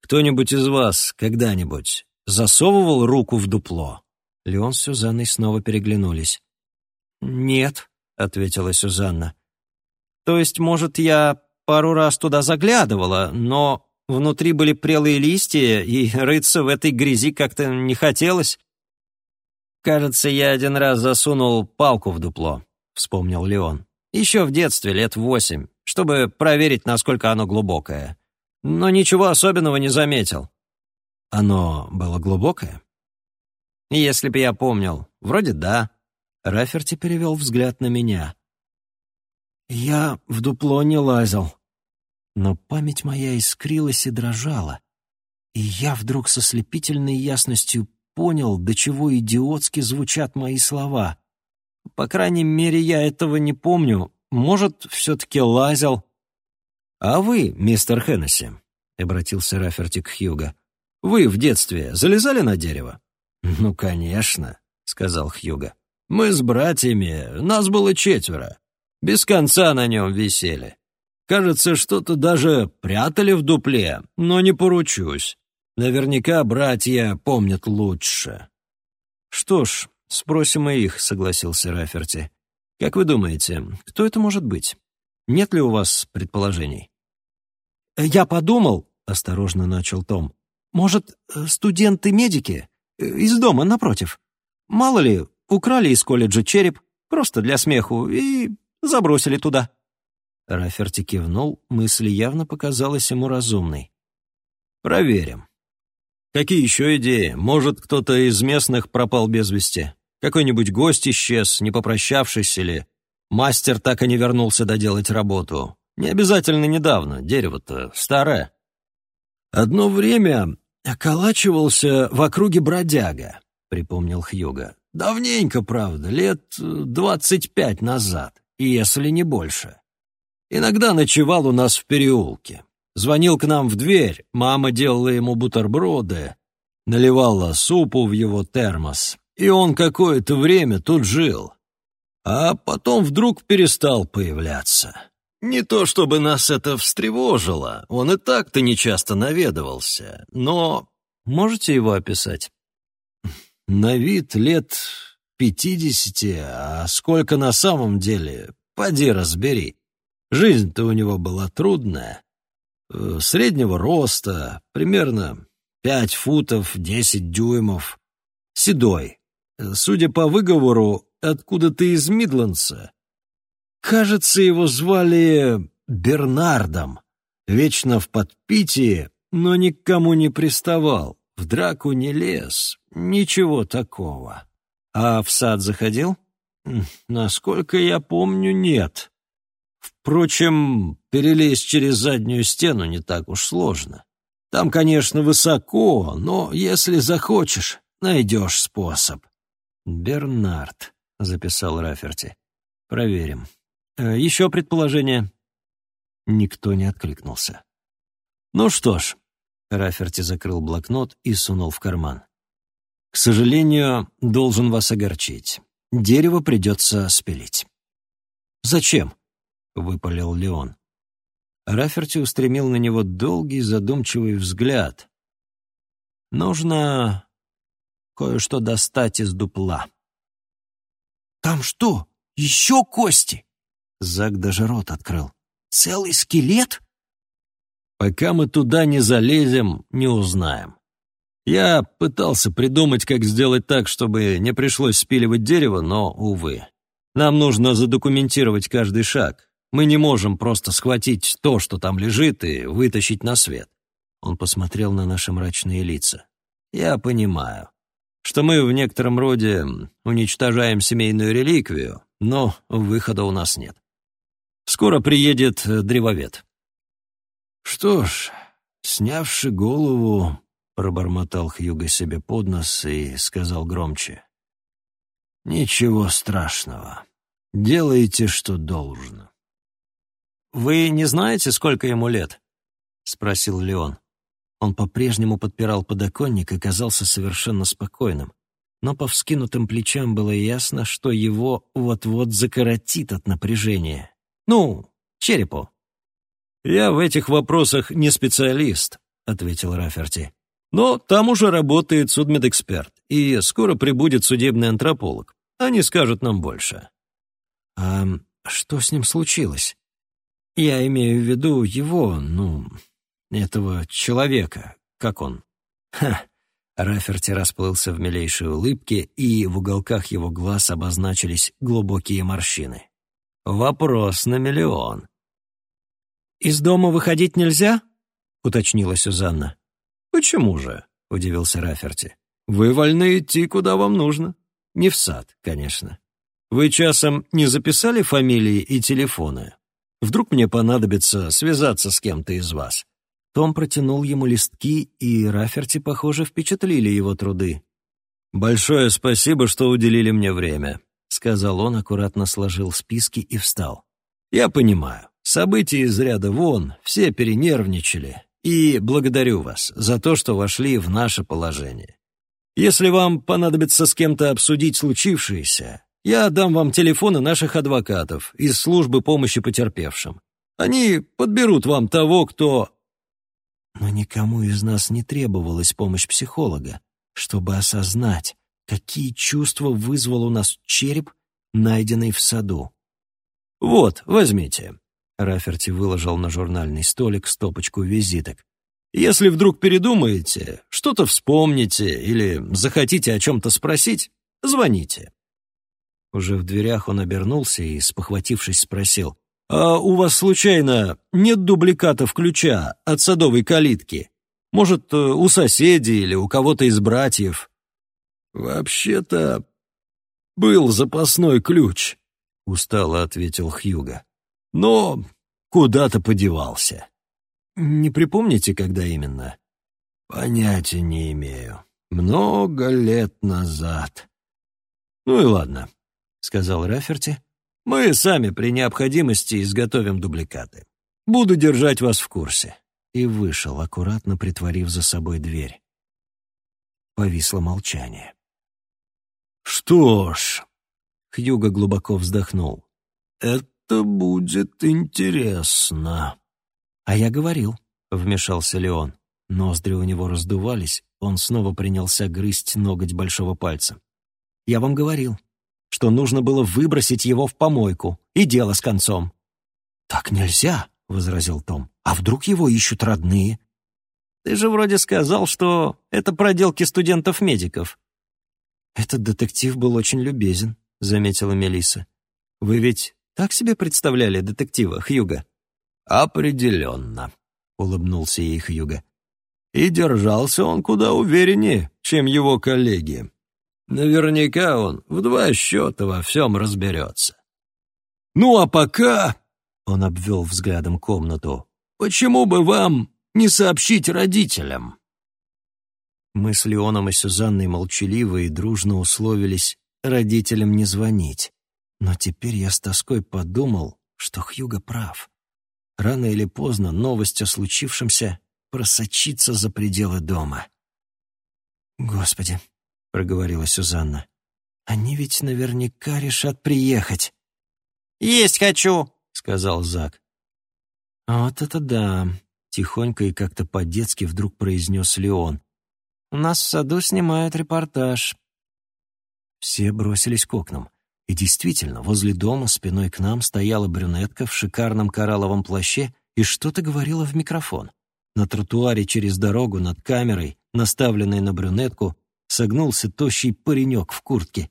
«Кто-нибудь из вас когда-нибудь засовывал руку в дупло?» Леон с Сюзанной снова переглянулись. «Нет», — ответила Сюзанна. «То есть, может, я пару раз туда заглядывала, но внутри были прелые листья, и рыться в этой грязи как-то не хотелось». «Кажется, я один раз засунул палку в дупло», — вспомнил Леон. «Еще в детстве, лет восемь, чтобы проверить, насколько оно глубокое. Но ничего особенного не заметил». «Оно было глубокое?» «Если бы я помнил. Вроде да». Раферти перевел взгляд на меня. «Я в дупло не лазил». Но память моя искрилась и дрожала. И я вдруг со слепительной ясностью понял, до чего идиотски звучат мои слова. По крайней мере, я этого не помню. Может, все-таки лазил. «А вы, мистер Хеннесси», — обратился Раферти к Хьюго, — «вы в детстве залезали на дерево?» «Ну, конечно», — сказал Хьюго. «Мы с братьями, нас было четверо. Без конца на нем висели. Кажется, что-то даже прятали в дупле, но не поручусь. Наверняка братья помнят лучше». «Что ж, спросим и их», — согласился Раферти. «Как вы думаете, кто это может быть? Нет ли у вас предположений?» «Я подумал», — осторожно начал Том. «Может, студенты-медики? Из дома напротив. Мало ли, украли из колледжа череп, просто для смеху, и забросили туда». Раферти кивнул, мысль явно показалась ему разумной. «Проверим», Какие еще идеи? Может, кто-то из местных пропал без вести? Какой-нибудь гость исчез, не попрощавшись, или мастер так и не вернулся доделать работу? Не обязательно недавно, дерево-то старое. Одно время околачивался в округе бродяга, припомнил Хьюга. Давненько, правда, лет двадцать пять назад, если не больше. Иногда ночевал у нас в переулке. Звонил к нам в дверь, мама делала ему бутерброды, наливала супу в его термос, и он какое-то время тут жил. А потом вдруг перестал появляться. Не то чтобы нас это встревожило, он и так-то нечасто наведывался, но... Можете его описать? На вид лет пятидесяти, а сколько на самом деле, поди разбери. Жизнь-то у него была трудная. Э, среднего роста, примерно пять футов десять дюймов, седой. Э, судя по выговору, откуда-то из Мидландса. Кажется, его звали Бернардом. Вечно в подпитии, но никому не приставал, в драку не лез, ничего такого. А в сад заходил? Насколько я помню, нет. Впрочем, перелезть через заднюю стену не так уж сложно. Там, конечно, высоко, но если захочешь, найдешь способ. «Бернард», — записал Раферти. «Проверим. Э, еще предположение?» Никто не откликнулся. «Ну что ж», — Раферти закрыл блокнот и сунул в карман. «К сожалению, должен вас огорчить. Дерево придется спилить». «Зачем?» — выпалил Леон. Раферти устремил на него долгий задумчивый взгляд. «Нужно кое-что достать из дупла». «Там что, еще кости?» Зак даже рот открыл. «Целый скелет?» «Пока мы туда не залезем, не узнаем. Я пытался придумать, как сделать так, чтобы не пришлось спиливать дерево, но, увы. Нам нужно задокументировать каждый шаг, мы не можем просто схватить то, что там лежит, и вытащить на свет. Он посмотрел на наши мрачные лица. Я понимаю. что мы в некотором роде уничтожаем семейную реликвию, но выхода у нас нет. Скоро приедет древовед». «Что ж, снявши голову, пробормотал Хьюго себе под нос и сказал громче. «Ничего страшного. Делайте, что должно». «Вы не знаете, сколько ему лет?» — спросил Леон. Он по-прежнему подпирал подоконник и казался совершенно спокойным, но по вскинутым плечам было ясно, что его вот-вот закоротит от напряжения. «Ну, черепу». «Я в этих вопросах не специалист», — ответил Раферти. Но там уже работает судмедэксперт, и скоро прибудет судебный антрополог. Они скажут нам больше. А что с ним случилось? Я имею в виду его, ну, этого человека. Как он? Ха! Раферти расплылся в милейшей улыбке, и в уголках его глаз обозначились глубокие морщины. Вопрос на миллион. «Из дома выходить нельзя?» — уточнила Сюзанна. «Почему же?» — удивился Раферти. «Вы вольны идти, куда вам нужно. Не в сад, конечно. Вы часом не записали фамилии и телефоны? Вдруг мне понадобится связаться с кем-то из вас?» Том протянул ему листки, и Раферти, похоже, впечатлили его труды. «Большое спасибо, что уделили мне время», — сказал он, аккуратно сложил списки и встал. «Я понимаю. События из ряда вон, все перенервничали. И благодарю вас за то, что вошли в наше положение. Если вам понадобится с кем-то обсудить случившееся, я дам вам телефоны наших адвокатов из службы помощи потерпевшим. Они подберут вам того, кто...» Но никому из нас не требовалась помощь психолога, чтобы осознать, какие чувства вызвал у нас череп, найденный в саду. «Вот, возьмите. Раферти выложил на журнальный столик стопочку визиток. «Если вдруг передумаете, что-то вспомните или захотите о чем-то спросить, звоните». Уже в дверях он обернулся и, спохватившись, спросил. «А у вас, случайно, нет дубликатов ключа от садовой калитки? Может, у соседей или у кого-то из братьев?» «Вообще-то был запасной ключ», — устало ответил Хьюга но куда-то подевался. Не припомните, когда именно? Понятия не имею. Много лет назад. Ну и ладно, — сказал Раферти. Мы сами при необходимости изготовим дубликаты. Буду держать вас в курсе. И вышел, аккуратно притворив за собой дверь. Повисло молчание. «Что ж...» — Хьюго глубоко вздохнул. «Это это будет интересно». «А я говорил», — вмешался Леон. Ноздри у него раздувались, он снова принялся грызть ноготь большого пальца. «Я вам говорил, что нужно было выбросить его в помойку, и дело с концом». «Так нельзя», — возразил Том. «А вдруг его ищут родные?» «Ты же вроде сказал, что это проделки студентов-медиков». «Этот детектив был очень любезен», — заметила Мелисса. «Вы ведь так себе представляли детектива Хьюга?» «Определенно», — улыбнулся ей Хьюга. «И держался он куда увереннее, чем его коллеги. Наверняка он в два счета во всем разберется. Ну а пока...» — он обвел взглядом комнату. «Почему бы вам не сообщить родителям?» Мы с Леоном и Сюзанной молчаливо и дружно условились родителям не звонить. Но теперь я с тоской подумал, что Хьюго прав. Рано или поздно новость о случившемся просочится за пределы дома. «Господи», — проговорила Сюзанна, — «они ведь наверняка решат приехать». «Есть хочу», — сказал Зак. «Вот это да», — тихонько и как-то по-детски вдруг произнес Леон. «У нас в саду снимают репортаж». Все бросились к окнам. И действительно, возле дома спиной к нам стояла брюнетка в шикарном коралловом плаще и что-то говорила в микрофон. На тротуаре через дорогу над камерой, наставленной на брюнетку, согнулся тощий паренек в куртке.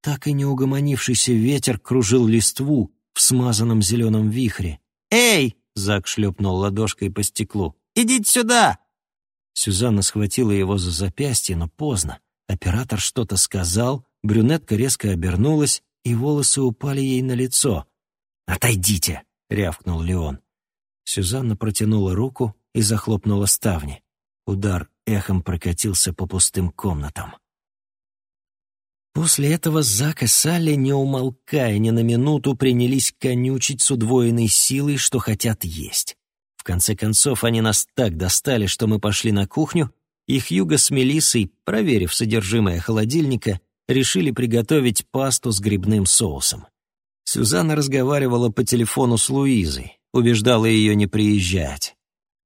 Так и не угомонившийся ветер кружил листву в смазанном зеленом вихре. «Эй!» — Зак шлепнул ладошкой по стеклу. «Идите сюда!» Сюзанна схватила его за запястье, но поздно. Оператор что-то сказал, брюнетка резко обернулась, и волосы упали ей на лицо. «Отойдите!» — рявкнул Леон. Сюзанна протянула руку и захлопнула ставни. Удар эхом прокатился по пустым комнатам. После этого Зак и Салли, не умолкая ни на минуту, принялись конючить с удвоенной силой, что хотят есть. В конце концов, они нас так достали, что мы пошли на кухню, и Хьюго с Мелиссой, проверив содержимое холодильника, решили приготовить пасту с грибным соусом. Сюзанна разговаривала по телефону с Луизой, убеждала ее не приезжать.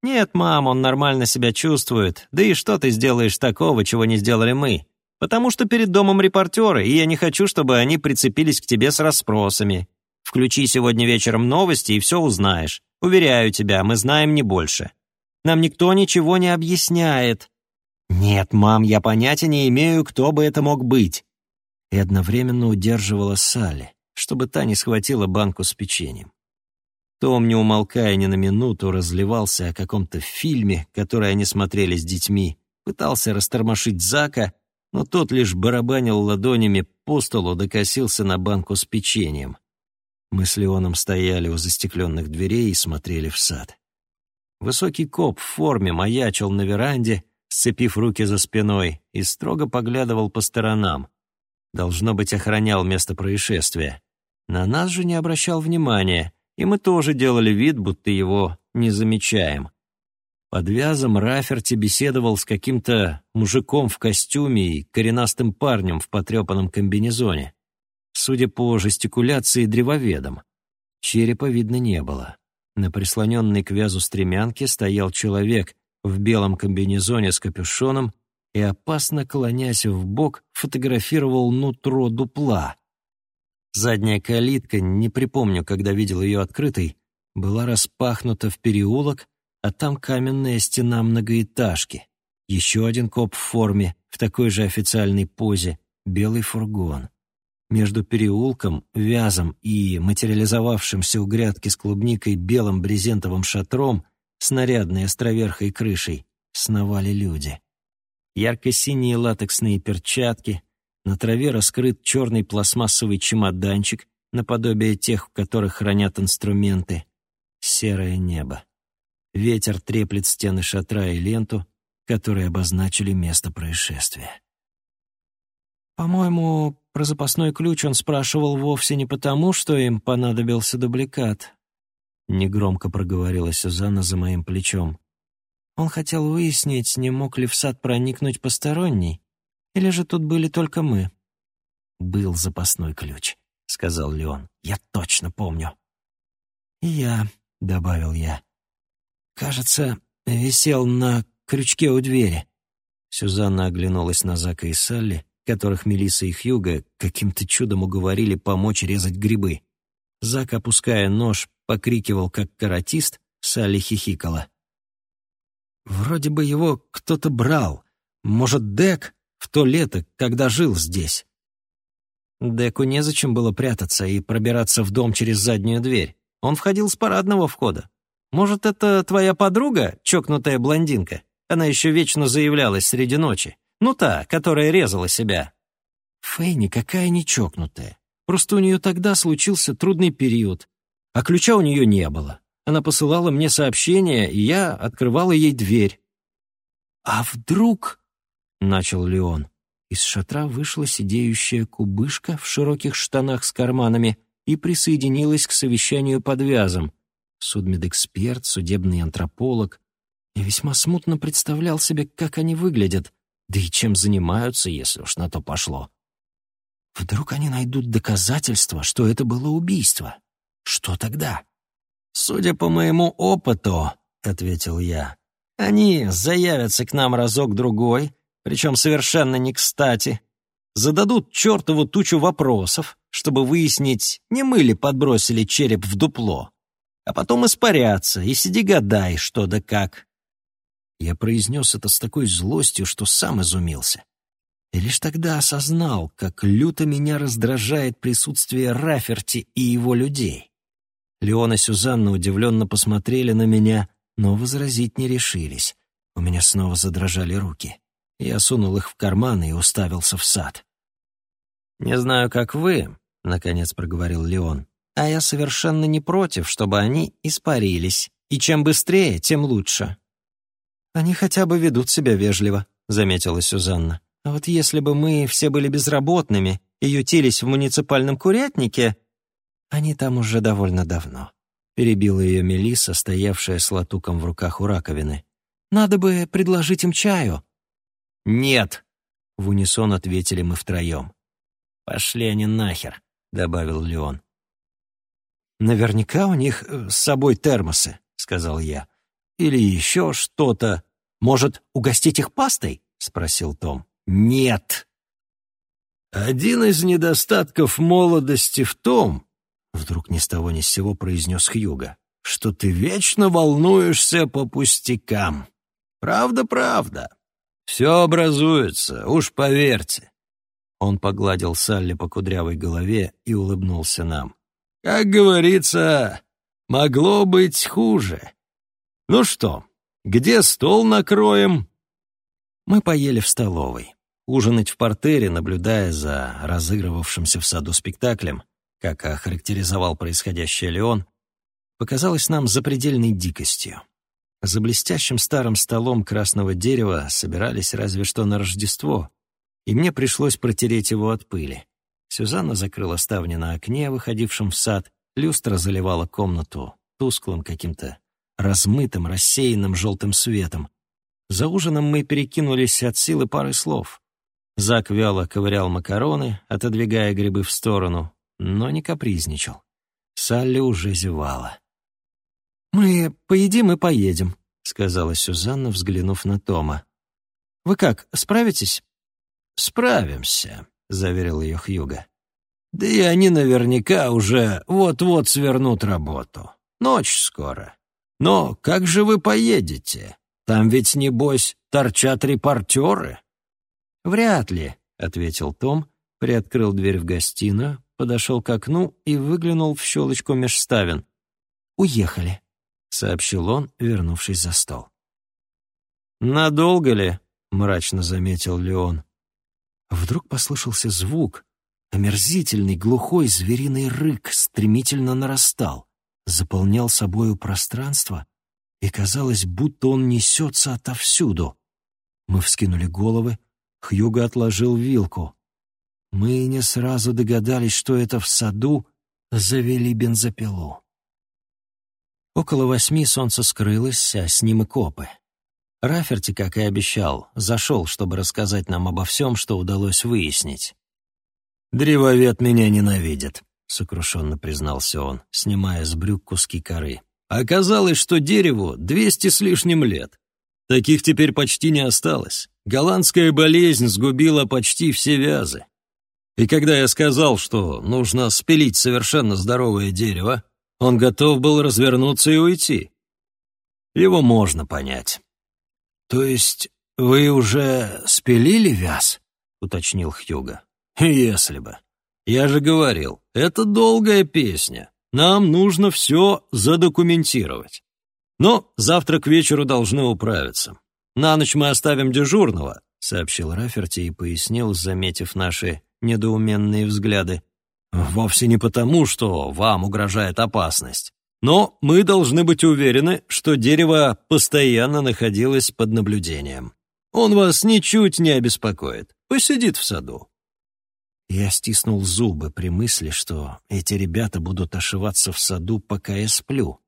«Нет, мам, он нормально себя чувствует. Да и что ты сделаешь такого, чего не сделали мы? Потому что перед домом репортеры, и я не хочу, чтобы они прицепились к тебе с расспросами. Включи сегодня вечером новости, и все узнаешь. Уверяю тебя, мы знаем не больше. Нам никто ничего не объясняет». «Нет, мам, я понятия не имею, кто бы это мог быть». И одновременно удерживала Салли, чтобы та не схватила банку с печеньем. Том, не умолкая ни на минуту, разливался о каком-то фильме, который они смотрели с детьми, пытался растормошить Зака, но тот лишь барабанил ладонями по столу, докосился на банку с печеньем. Мы с Леоном стояли у застекленных дверей и смотрели в сад. Высокий коп в форме маячил на веранде, сцепив руки за спиной, и строго поглядывал по сторонам. Должно быть, охранял место происшествия. На нас же не обращал внимания — и мы тоже делали вид, будто его не замечаем. Под вязом Раферти беседовал с каким-то мужиком в костюме и коренастым парнем в потрепанном комбинезоне. Судя по жестикуляции, древоведом. Черепа видно не было. На прислоненной к вязу стремянке стоял человек в белом комбинезоне с капюшоном и, опасно клонясь в бок, фотографировал нутро дупла. Задняя калитка, не припомню, когда видел ее открытой, была распахнута в переулок, а там каменная стена многоэтажки. Еще один коп в форме, в такой же официальной позе, белый фургон. Между переулком, вязом и материализовавшимся у грядки с клубникой белым брезентовым шатром с нарядной островерхой крышей сновали люди. Ярко-синие латексные перчатки, на траве раскрыт черный пластмассовый чемоданчик, наподобие тех, в которых хранят инструменты. Серое небо. Ветер треплет стены шатра и ленту, которые обозначили место происшествия. По-моему, про запасной ключ он спрашивал вовсе не потому, что им понадобился дубликат. Негромко проговорила Сюзанна за моим плечом. Он хотел выяснить, не мог ли в сад проникнуть посторонний. Или же тут были только мы?» «Был запасной ключ», — сказал Леон. «Я точно помню». «И я», — добавил я. «Кажется, висел на крючке у двери». Сюзанна оглянулась на Зака и Салли, которых Мелисса и Хьюга каким-то чудом уговорили помочь резать грибы. Зак, опуская нож, покрикивал, как каратист, Салли хихикала. «Вроде бы его кто-то брал. Может, Дек?» в то лето, когда жил здесь. Деку незачем было прятаться и пробираться в дом через заднюю дверь. Он входил с парадного входа. Может, это твоя подруга, чокнутая блондинка? Она еще вечно заявлялась среди ночи. Ну та, которая резала себя. Фэй никакая не чокнутая. Просто у нее тогда случился трудный период, а ключа у нее не было. Она посылала мне сообщение, и я открывала ей дверь. А вдруг — начал Леон. Из шатра вышла сидеющая кубышка в широких штанах с карманами и присоединилась к совещанию под вязом. Судмедэксперт, судебный антрополог. Я весьма смутно представлял себе, как они выглядят, да и чем занимаются, если уж на то пошло. Вдруг они найдут доказательства, что это было убийство. Что тогда? «Судя по моему опыту», — ответил я, — «они заявятся к нам разок-другой, причем совершенно не кстати, зададут чертову тучу вопросов, чтобы выяснить, не мы ли подбросили череп в дупло, а потом испарятся, и сиди гадай, что да как. Я произнес это с такой злостью, что сам изумился. И лишь тогда осознал, как люто меня раздражает присутствие Раферти и его людей. Леон и Сюзанна удивленно посмотрели на меня, но возразить не решились. У меня снова задрожали руки. Я сунул их в карман и уставился в сад. «Не знаю, как вы», — наконец проговорил Леон, «а я совершенно не против, чтобы они испарились. И чем быстрее, тем лучше». «Они хотя бы ведут себя вежливо», — заметила Сюзанна. «А вот если бы мы все были безработными и ютились в муниципальном курятнике...» «Они там уже довольно давно», — перебила ее Мелисса, стоявшая с латуком в руках у раковины. «Надо бы предложить им чаю». «Нет», — в унисон ответили мы втроем. «Пошли они нахер», — добавил Леон. «Наверняка у них э, с собой термосы», — сказал я. «Или еще что-то. Может, угостить их пастой?» — спросил Том. «Нет». «Один из недостатков молодости в том, — вдруг ни с того ни с сего произнес Хьюга, — что ты вечно волнуешься по пустякам. Правда, правда. Все образуется, уж поверьте. Он погладил Салли по кудрявой голове и улыбнулся нам. «Как говорится, могло быть хуже. Ну что, где стол накроем?» Мы поели в столовой. Ужинать в портере, наблюдая за разыгрывавшимся в саду спектаклем, как охарактеризовал происходящее Леон, показалось нам запредельной дикостью. За блестящим старым столом красного дерева собирались разве что на Рождество, и мне пришлось протереть его от пыли. Сюзанна закрыла ставни на окне, выходившем в сад, люстра заливала комнату тусклым каким-то размытым, рассеянным желтым светом. За ужином мы перекинулись от силы пары слов. Зак вяло ковырял макароны, отодвигая грибы в сторону, но не капризничал. Салли уже зевала. «Мы поедим и поедем», — сказала Сюзанна, взглянув на Тома. «Вы как, справитесь?» «Справимся», — заверил ее Хьюга. «Да и они наверняка уже вот-вот свернут работу. Ночь скоро. Но как же вы поедете? Там ведь, небось, торчат репортеры». «Вряд ли», — ответил Том, приоткрыл дверь в гостиную, подошел к окну и выглянул в щелочку меж ставен. «Уехали», — сообщил он, вернувшись за стол. «Надолго ли?» — мрачно заметил Леон. Вдруг послышался звук. Омерзительный, глухой звериный рык стремительно нарастал, заполнял собою пространство, и казалось, будто он несется отовсюду. Мы вскинули головы, Хьюго отложил вилку. Мы не сразу догадались, что это в саду завели бензопилу. Около восьми солнце скрылось, а с ним и копы. Раферти, как и обещал, зашел, чтобы рассказать нам обо всем, что удалось выяснить. «Древовед меня ненавидит», — сокрушенно признался он, снимая с брюк куски коры. «Оказалось, что дереву двести с лишним лет. Таких теперь почти не осталось. Голландская болезнь сгубила почти все вязы. И когда я сказал, что нужно спилить совершенно здоровое дерево, он готов был развернуться и уйти. Его можно понять. «То есть вы уже спилили вяз?» — уточнил Хьюга. «Если бы. Я же говорил, это долгая песня. Нам нужно все задокументировать. Но завтра к вечеру должны управиться. На ночь мы оставим дежурного», — сообщил Раферти и пояснил, заметив наши недоуменные взгляды. «Вовсе не потому, что вам угрожает опасность. Но мы должны быть уверены, что дерево постоянно находилось под наблюдением. Он вас ничуть не обеспокоит. Посидит в саду. Я стиснул зубы при мысли, что эти ребята будут ошиваться в саду, пока я сплю.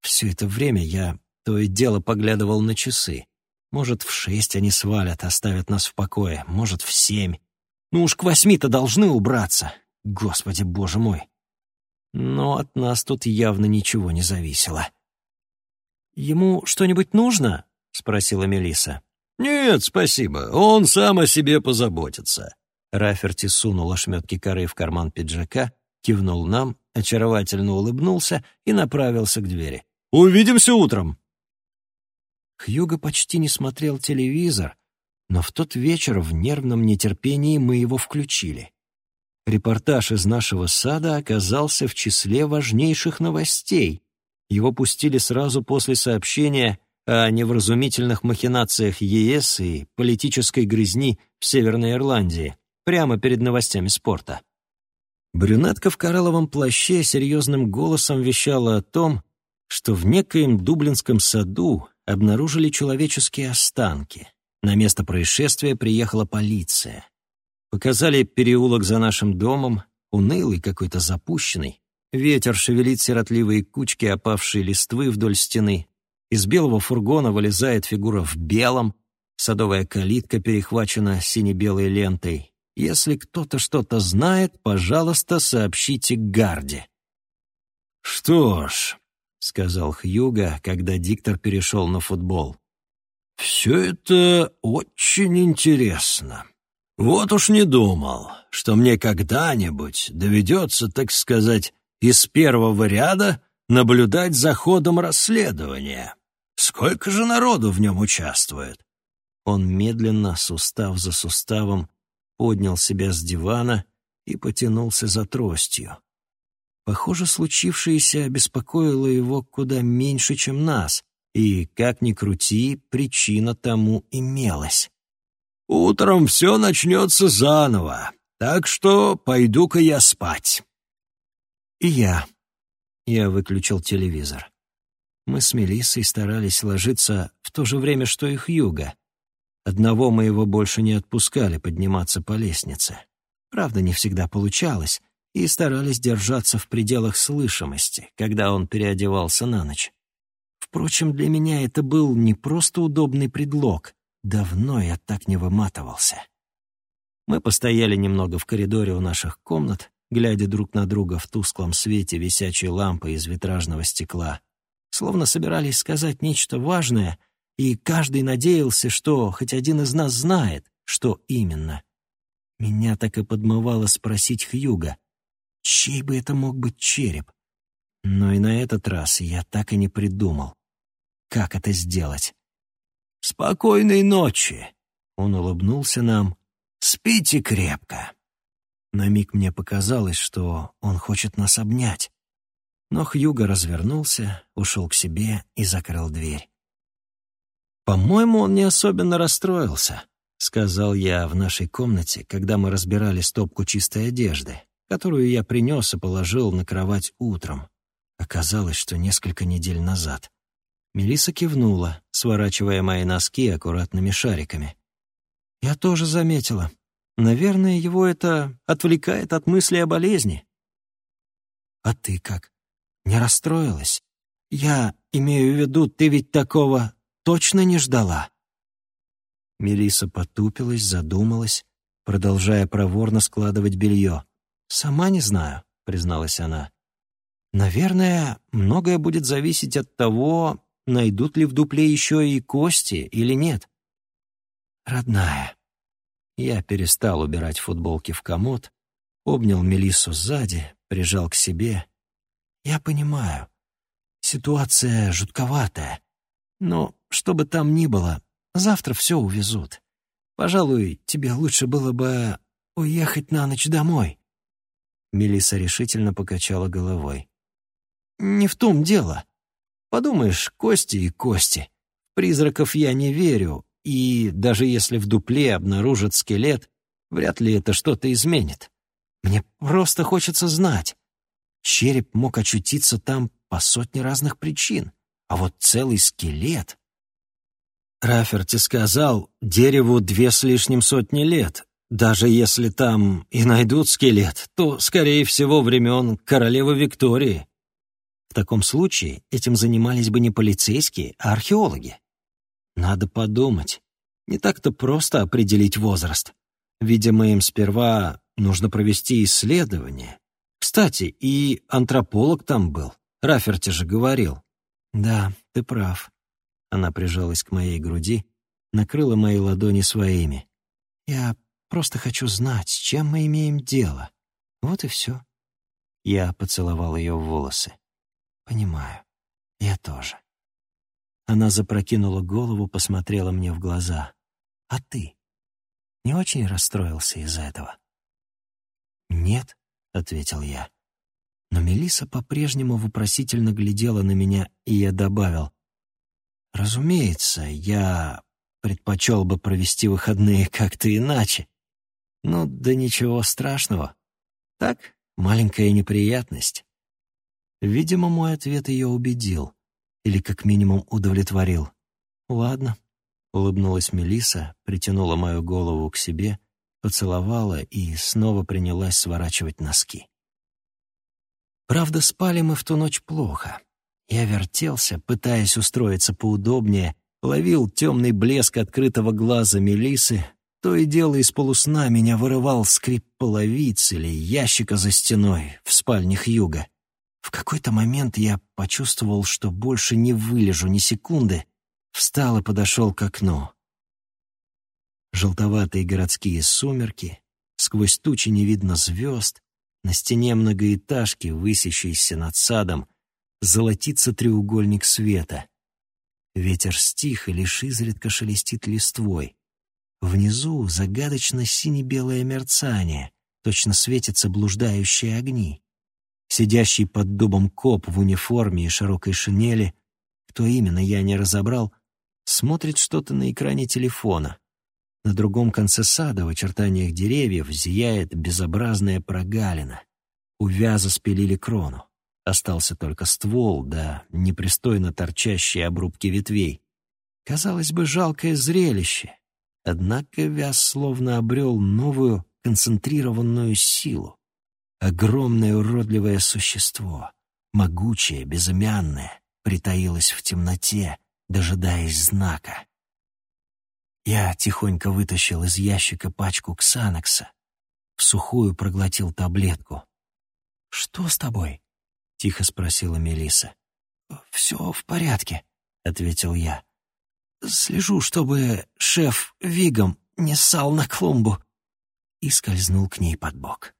Все это время я то и дело поглядывал на часы. Может, в шесть они свалят, оставят нас в покое, может, в семь. Ну уж к восьми-то должны убраться. Господи, боже мой. Но от нас тут явно ничего не зависело. «Ему что-нибудь нужно?» — спросила Мелиса. «Нет, спасибо. Он сам о себе позаботится». Раферти сунул ошметки коры в карман пиджака, кивнул нам, очаровательно улыбнулся и направился к двери. «Увидимся утром!» Хьюго почти не смотрел телевизор, но в тот вечер в нервном нетерпении мы его включили. Репортаж из нашего сада оказался в числе важнейших новостей. Его пустили сразу после сообщения о невразумительных махинациях ЕС и политической грязни в Северной Ирландии, прямо перед новостями спорта. Брюнетка в коралловом плаще серьезным голосом вещала о том, что в некоем дублинском саду обнаружили человеческие останки. На место происшествия приехала полиция. Показали переулок за нашим домом, унылый какой-то запущенный. Ветер шевелит сиротливые кучки опавшей листвы вдоль стены. Из белого фургона вылезает фигура в белом. Садовая калитка перехвачена сине-белой лентой. Если кто-то что-то знает, пожалуйста, сообщите Гарди. «Что ж», — сказал Хьюга, когда диктор перешел на футбол, — «все это очень интересно. Вот уж не думал, что мне когда-нибудь доведется, так сказать, из первого ряда наблюдать за ходом расследования. Сколько же народу в нем участвует?» Он медленно, сустав за суставом, поднял себя с дивана и потянулся за тростью. Похоже, случившееся обеспокоило его куда меньше, чем нас, и, как ни крути, причина тому имелась. «Утром все начнется заново, так что пойду-ка я спать». «И я». Я выключил телевизор. Мы с Мелиссой старались ложиться в то же время, что и Хьюга. Одного мы его больше не отпускали подниматься по лестнице. Правда, не всегда получалось, и старались держаться в пределах слышимости, когда он переодевался на ночь. Впрочем, для меня это был не просто удобный предлог. Давно я так не выматывался. Мы постояли немного в коридоре у наших комнат, глядя друг на друга в тусклом свете висячей лампы из витражного стекла, словно собирались сказать нечто важное — и каждый надеялся, что хоть один из нас знает, что именно. Меня так и подмывало спросить Хьюга, чей бы это мог быть череп. Но и на этот раз я так и не придумал, как это сделать. «Спокойной ночи!» — он улыбнулся нам. «Спите крепко!» На миг мне показалось, что он хочет нас обнять. Но Хьюго развернулся, ушел к себе и закрыл дверь. «По-моему, он не особенно расстроился», — сказал я в нашей комнате, когда мы разбирали стопку чистой одежды, которую я принес и положил на кровать утром. Оказалось, что несколько недель назад. Мелиса кивнула, сворачивая мои носки аккуратными шариками. Я тоже заметила. Наверное, его это отвлекает от мысли о болезни. А ты как? Не расстроилась? Я имею в виду, ты ведь такого точно не ждала?» Мелиса потупилась, задумалась, продолжая проворно складывать белье. «Сама не знаю», — призналась она. «Наверное, многое будет зависеть от того, найдут ли в дупле еще и кости или нет». «Родная». Я перестал убирать футболки в комод, обнял Мелиссу сзади, прижал к себе. «Я понимаю, ситуация жутковатая, но что бы там ни было, завтра все увезут. Пожалуй, тебе лучше было бы уехать на ночь домой». Мелиса решительно покачала головой. «Не в том дело. Подумаешь, кости и кости. Призраков я не верю, и даже если в дупле обнаружат скелет, вряд ли это что-то изменит. Мне просто хочется знать. Череп мог очутиться там по сотне разных причин. А вот целый скелет... Раферти сказал, дереву две с лишним сотни лет. Даже если там и найдут скелет, то, скорее всего, времен королевы Виктории. В таком случае этим занимались бы не полицейские, а археологи. Надо подумать. Не так-то просто определить возраст. Видимо, им сперва нужно провести исследование. Кстати, и антрополог там был. Раферти же говорил. «Да, ты прав». Она прижалась к моей груди, накрыла мои ладони своими. «Я просто хочу знать, с чем мы имеем дело. Вот и все». Я поцеловал ее в волосы. «Понимаю. Я тоже». Она запрокинула голову, посмотрела мне в глаза. «А ты? Не очень расстроился из-за этого?» «Нет», — ответил я. Но Мелиса по-прежнему вопросительно глядела на меня, и я добавил. Разумеется, я предпочел бы провести выходные как-то иначе. Ну, да ничего страшного. Так, маленькая неприятность. Видимо, мой ответ ее убедил. Или как минимум удовлетворил. «Ладно», — улыбнулась Мелиса, притянула мою голову к себе, поцеловала и снова принялась сворачивать носки. Правда, спали мы в ту ночь плохо. Я вертелся, пытаясь устроиться поудобнее, ловил темный блеск открытого глаза Мелисы, то и дело из полусна меня вырывал скрип половиц или ящика за стеной в спальнях юга. В какой-то момент я почувствовал, что больше не вылежу ни секунды, встал и подошел к окну. Желтоватые городские сумерки, сквозь тучи не видно звезд, на стене многоэтажки, высящейся над садом, золотится треугольник света. Ветер стих и лишь изредка шелестит листвой. Внизу загадочно сине-белое мерцание, точно светятся блуждающие огни сидящий под дубом коп в униформе и широкой шинели, кто именно я не разобрал, смотрит что-то на экране телефона. На другом конце сада в очертаниях деревьев зияет безобразная прогалина. У вяза спилили крону. Остался только ствол, да непристойно торчащие обрубки ветвей. Казалось бы, жалкое зрелище. Однако вяз словно обрел новую концентрированную силу. Огромное уродливое существо, могучее, безымянное, притаилось в темноте, дожидаясь знака. Я тихонько вытащил из ящика пачку ксанокса, в сухую проглотил таблетку. «Что с тобой?» — тихо спросила Мелиса. «Все в порядке», — ответил я. «Слежу, чтобы шеф Вигом не ссал на клумбу» и скользнул к ней под бок.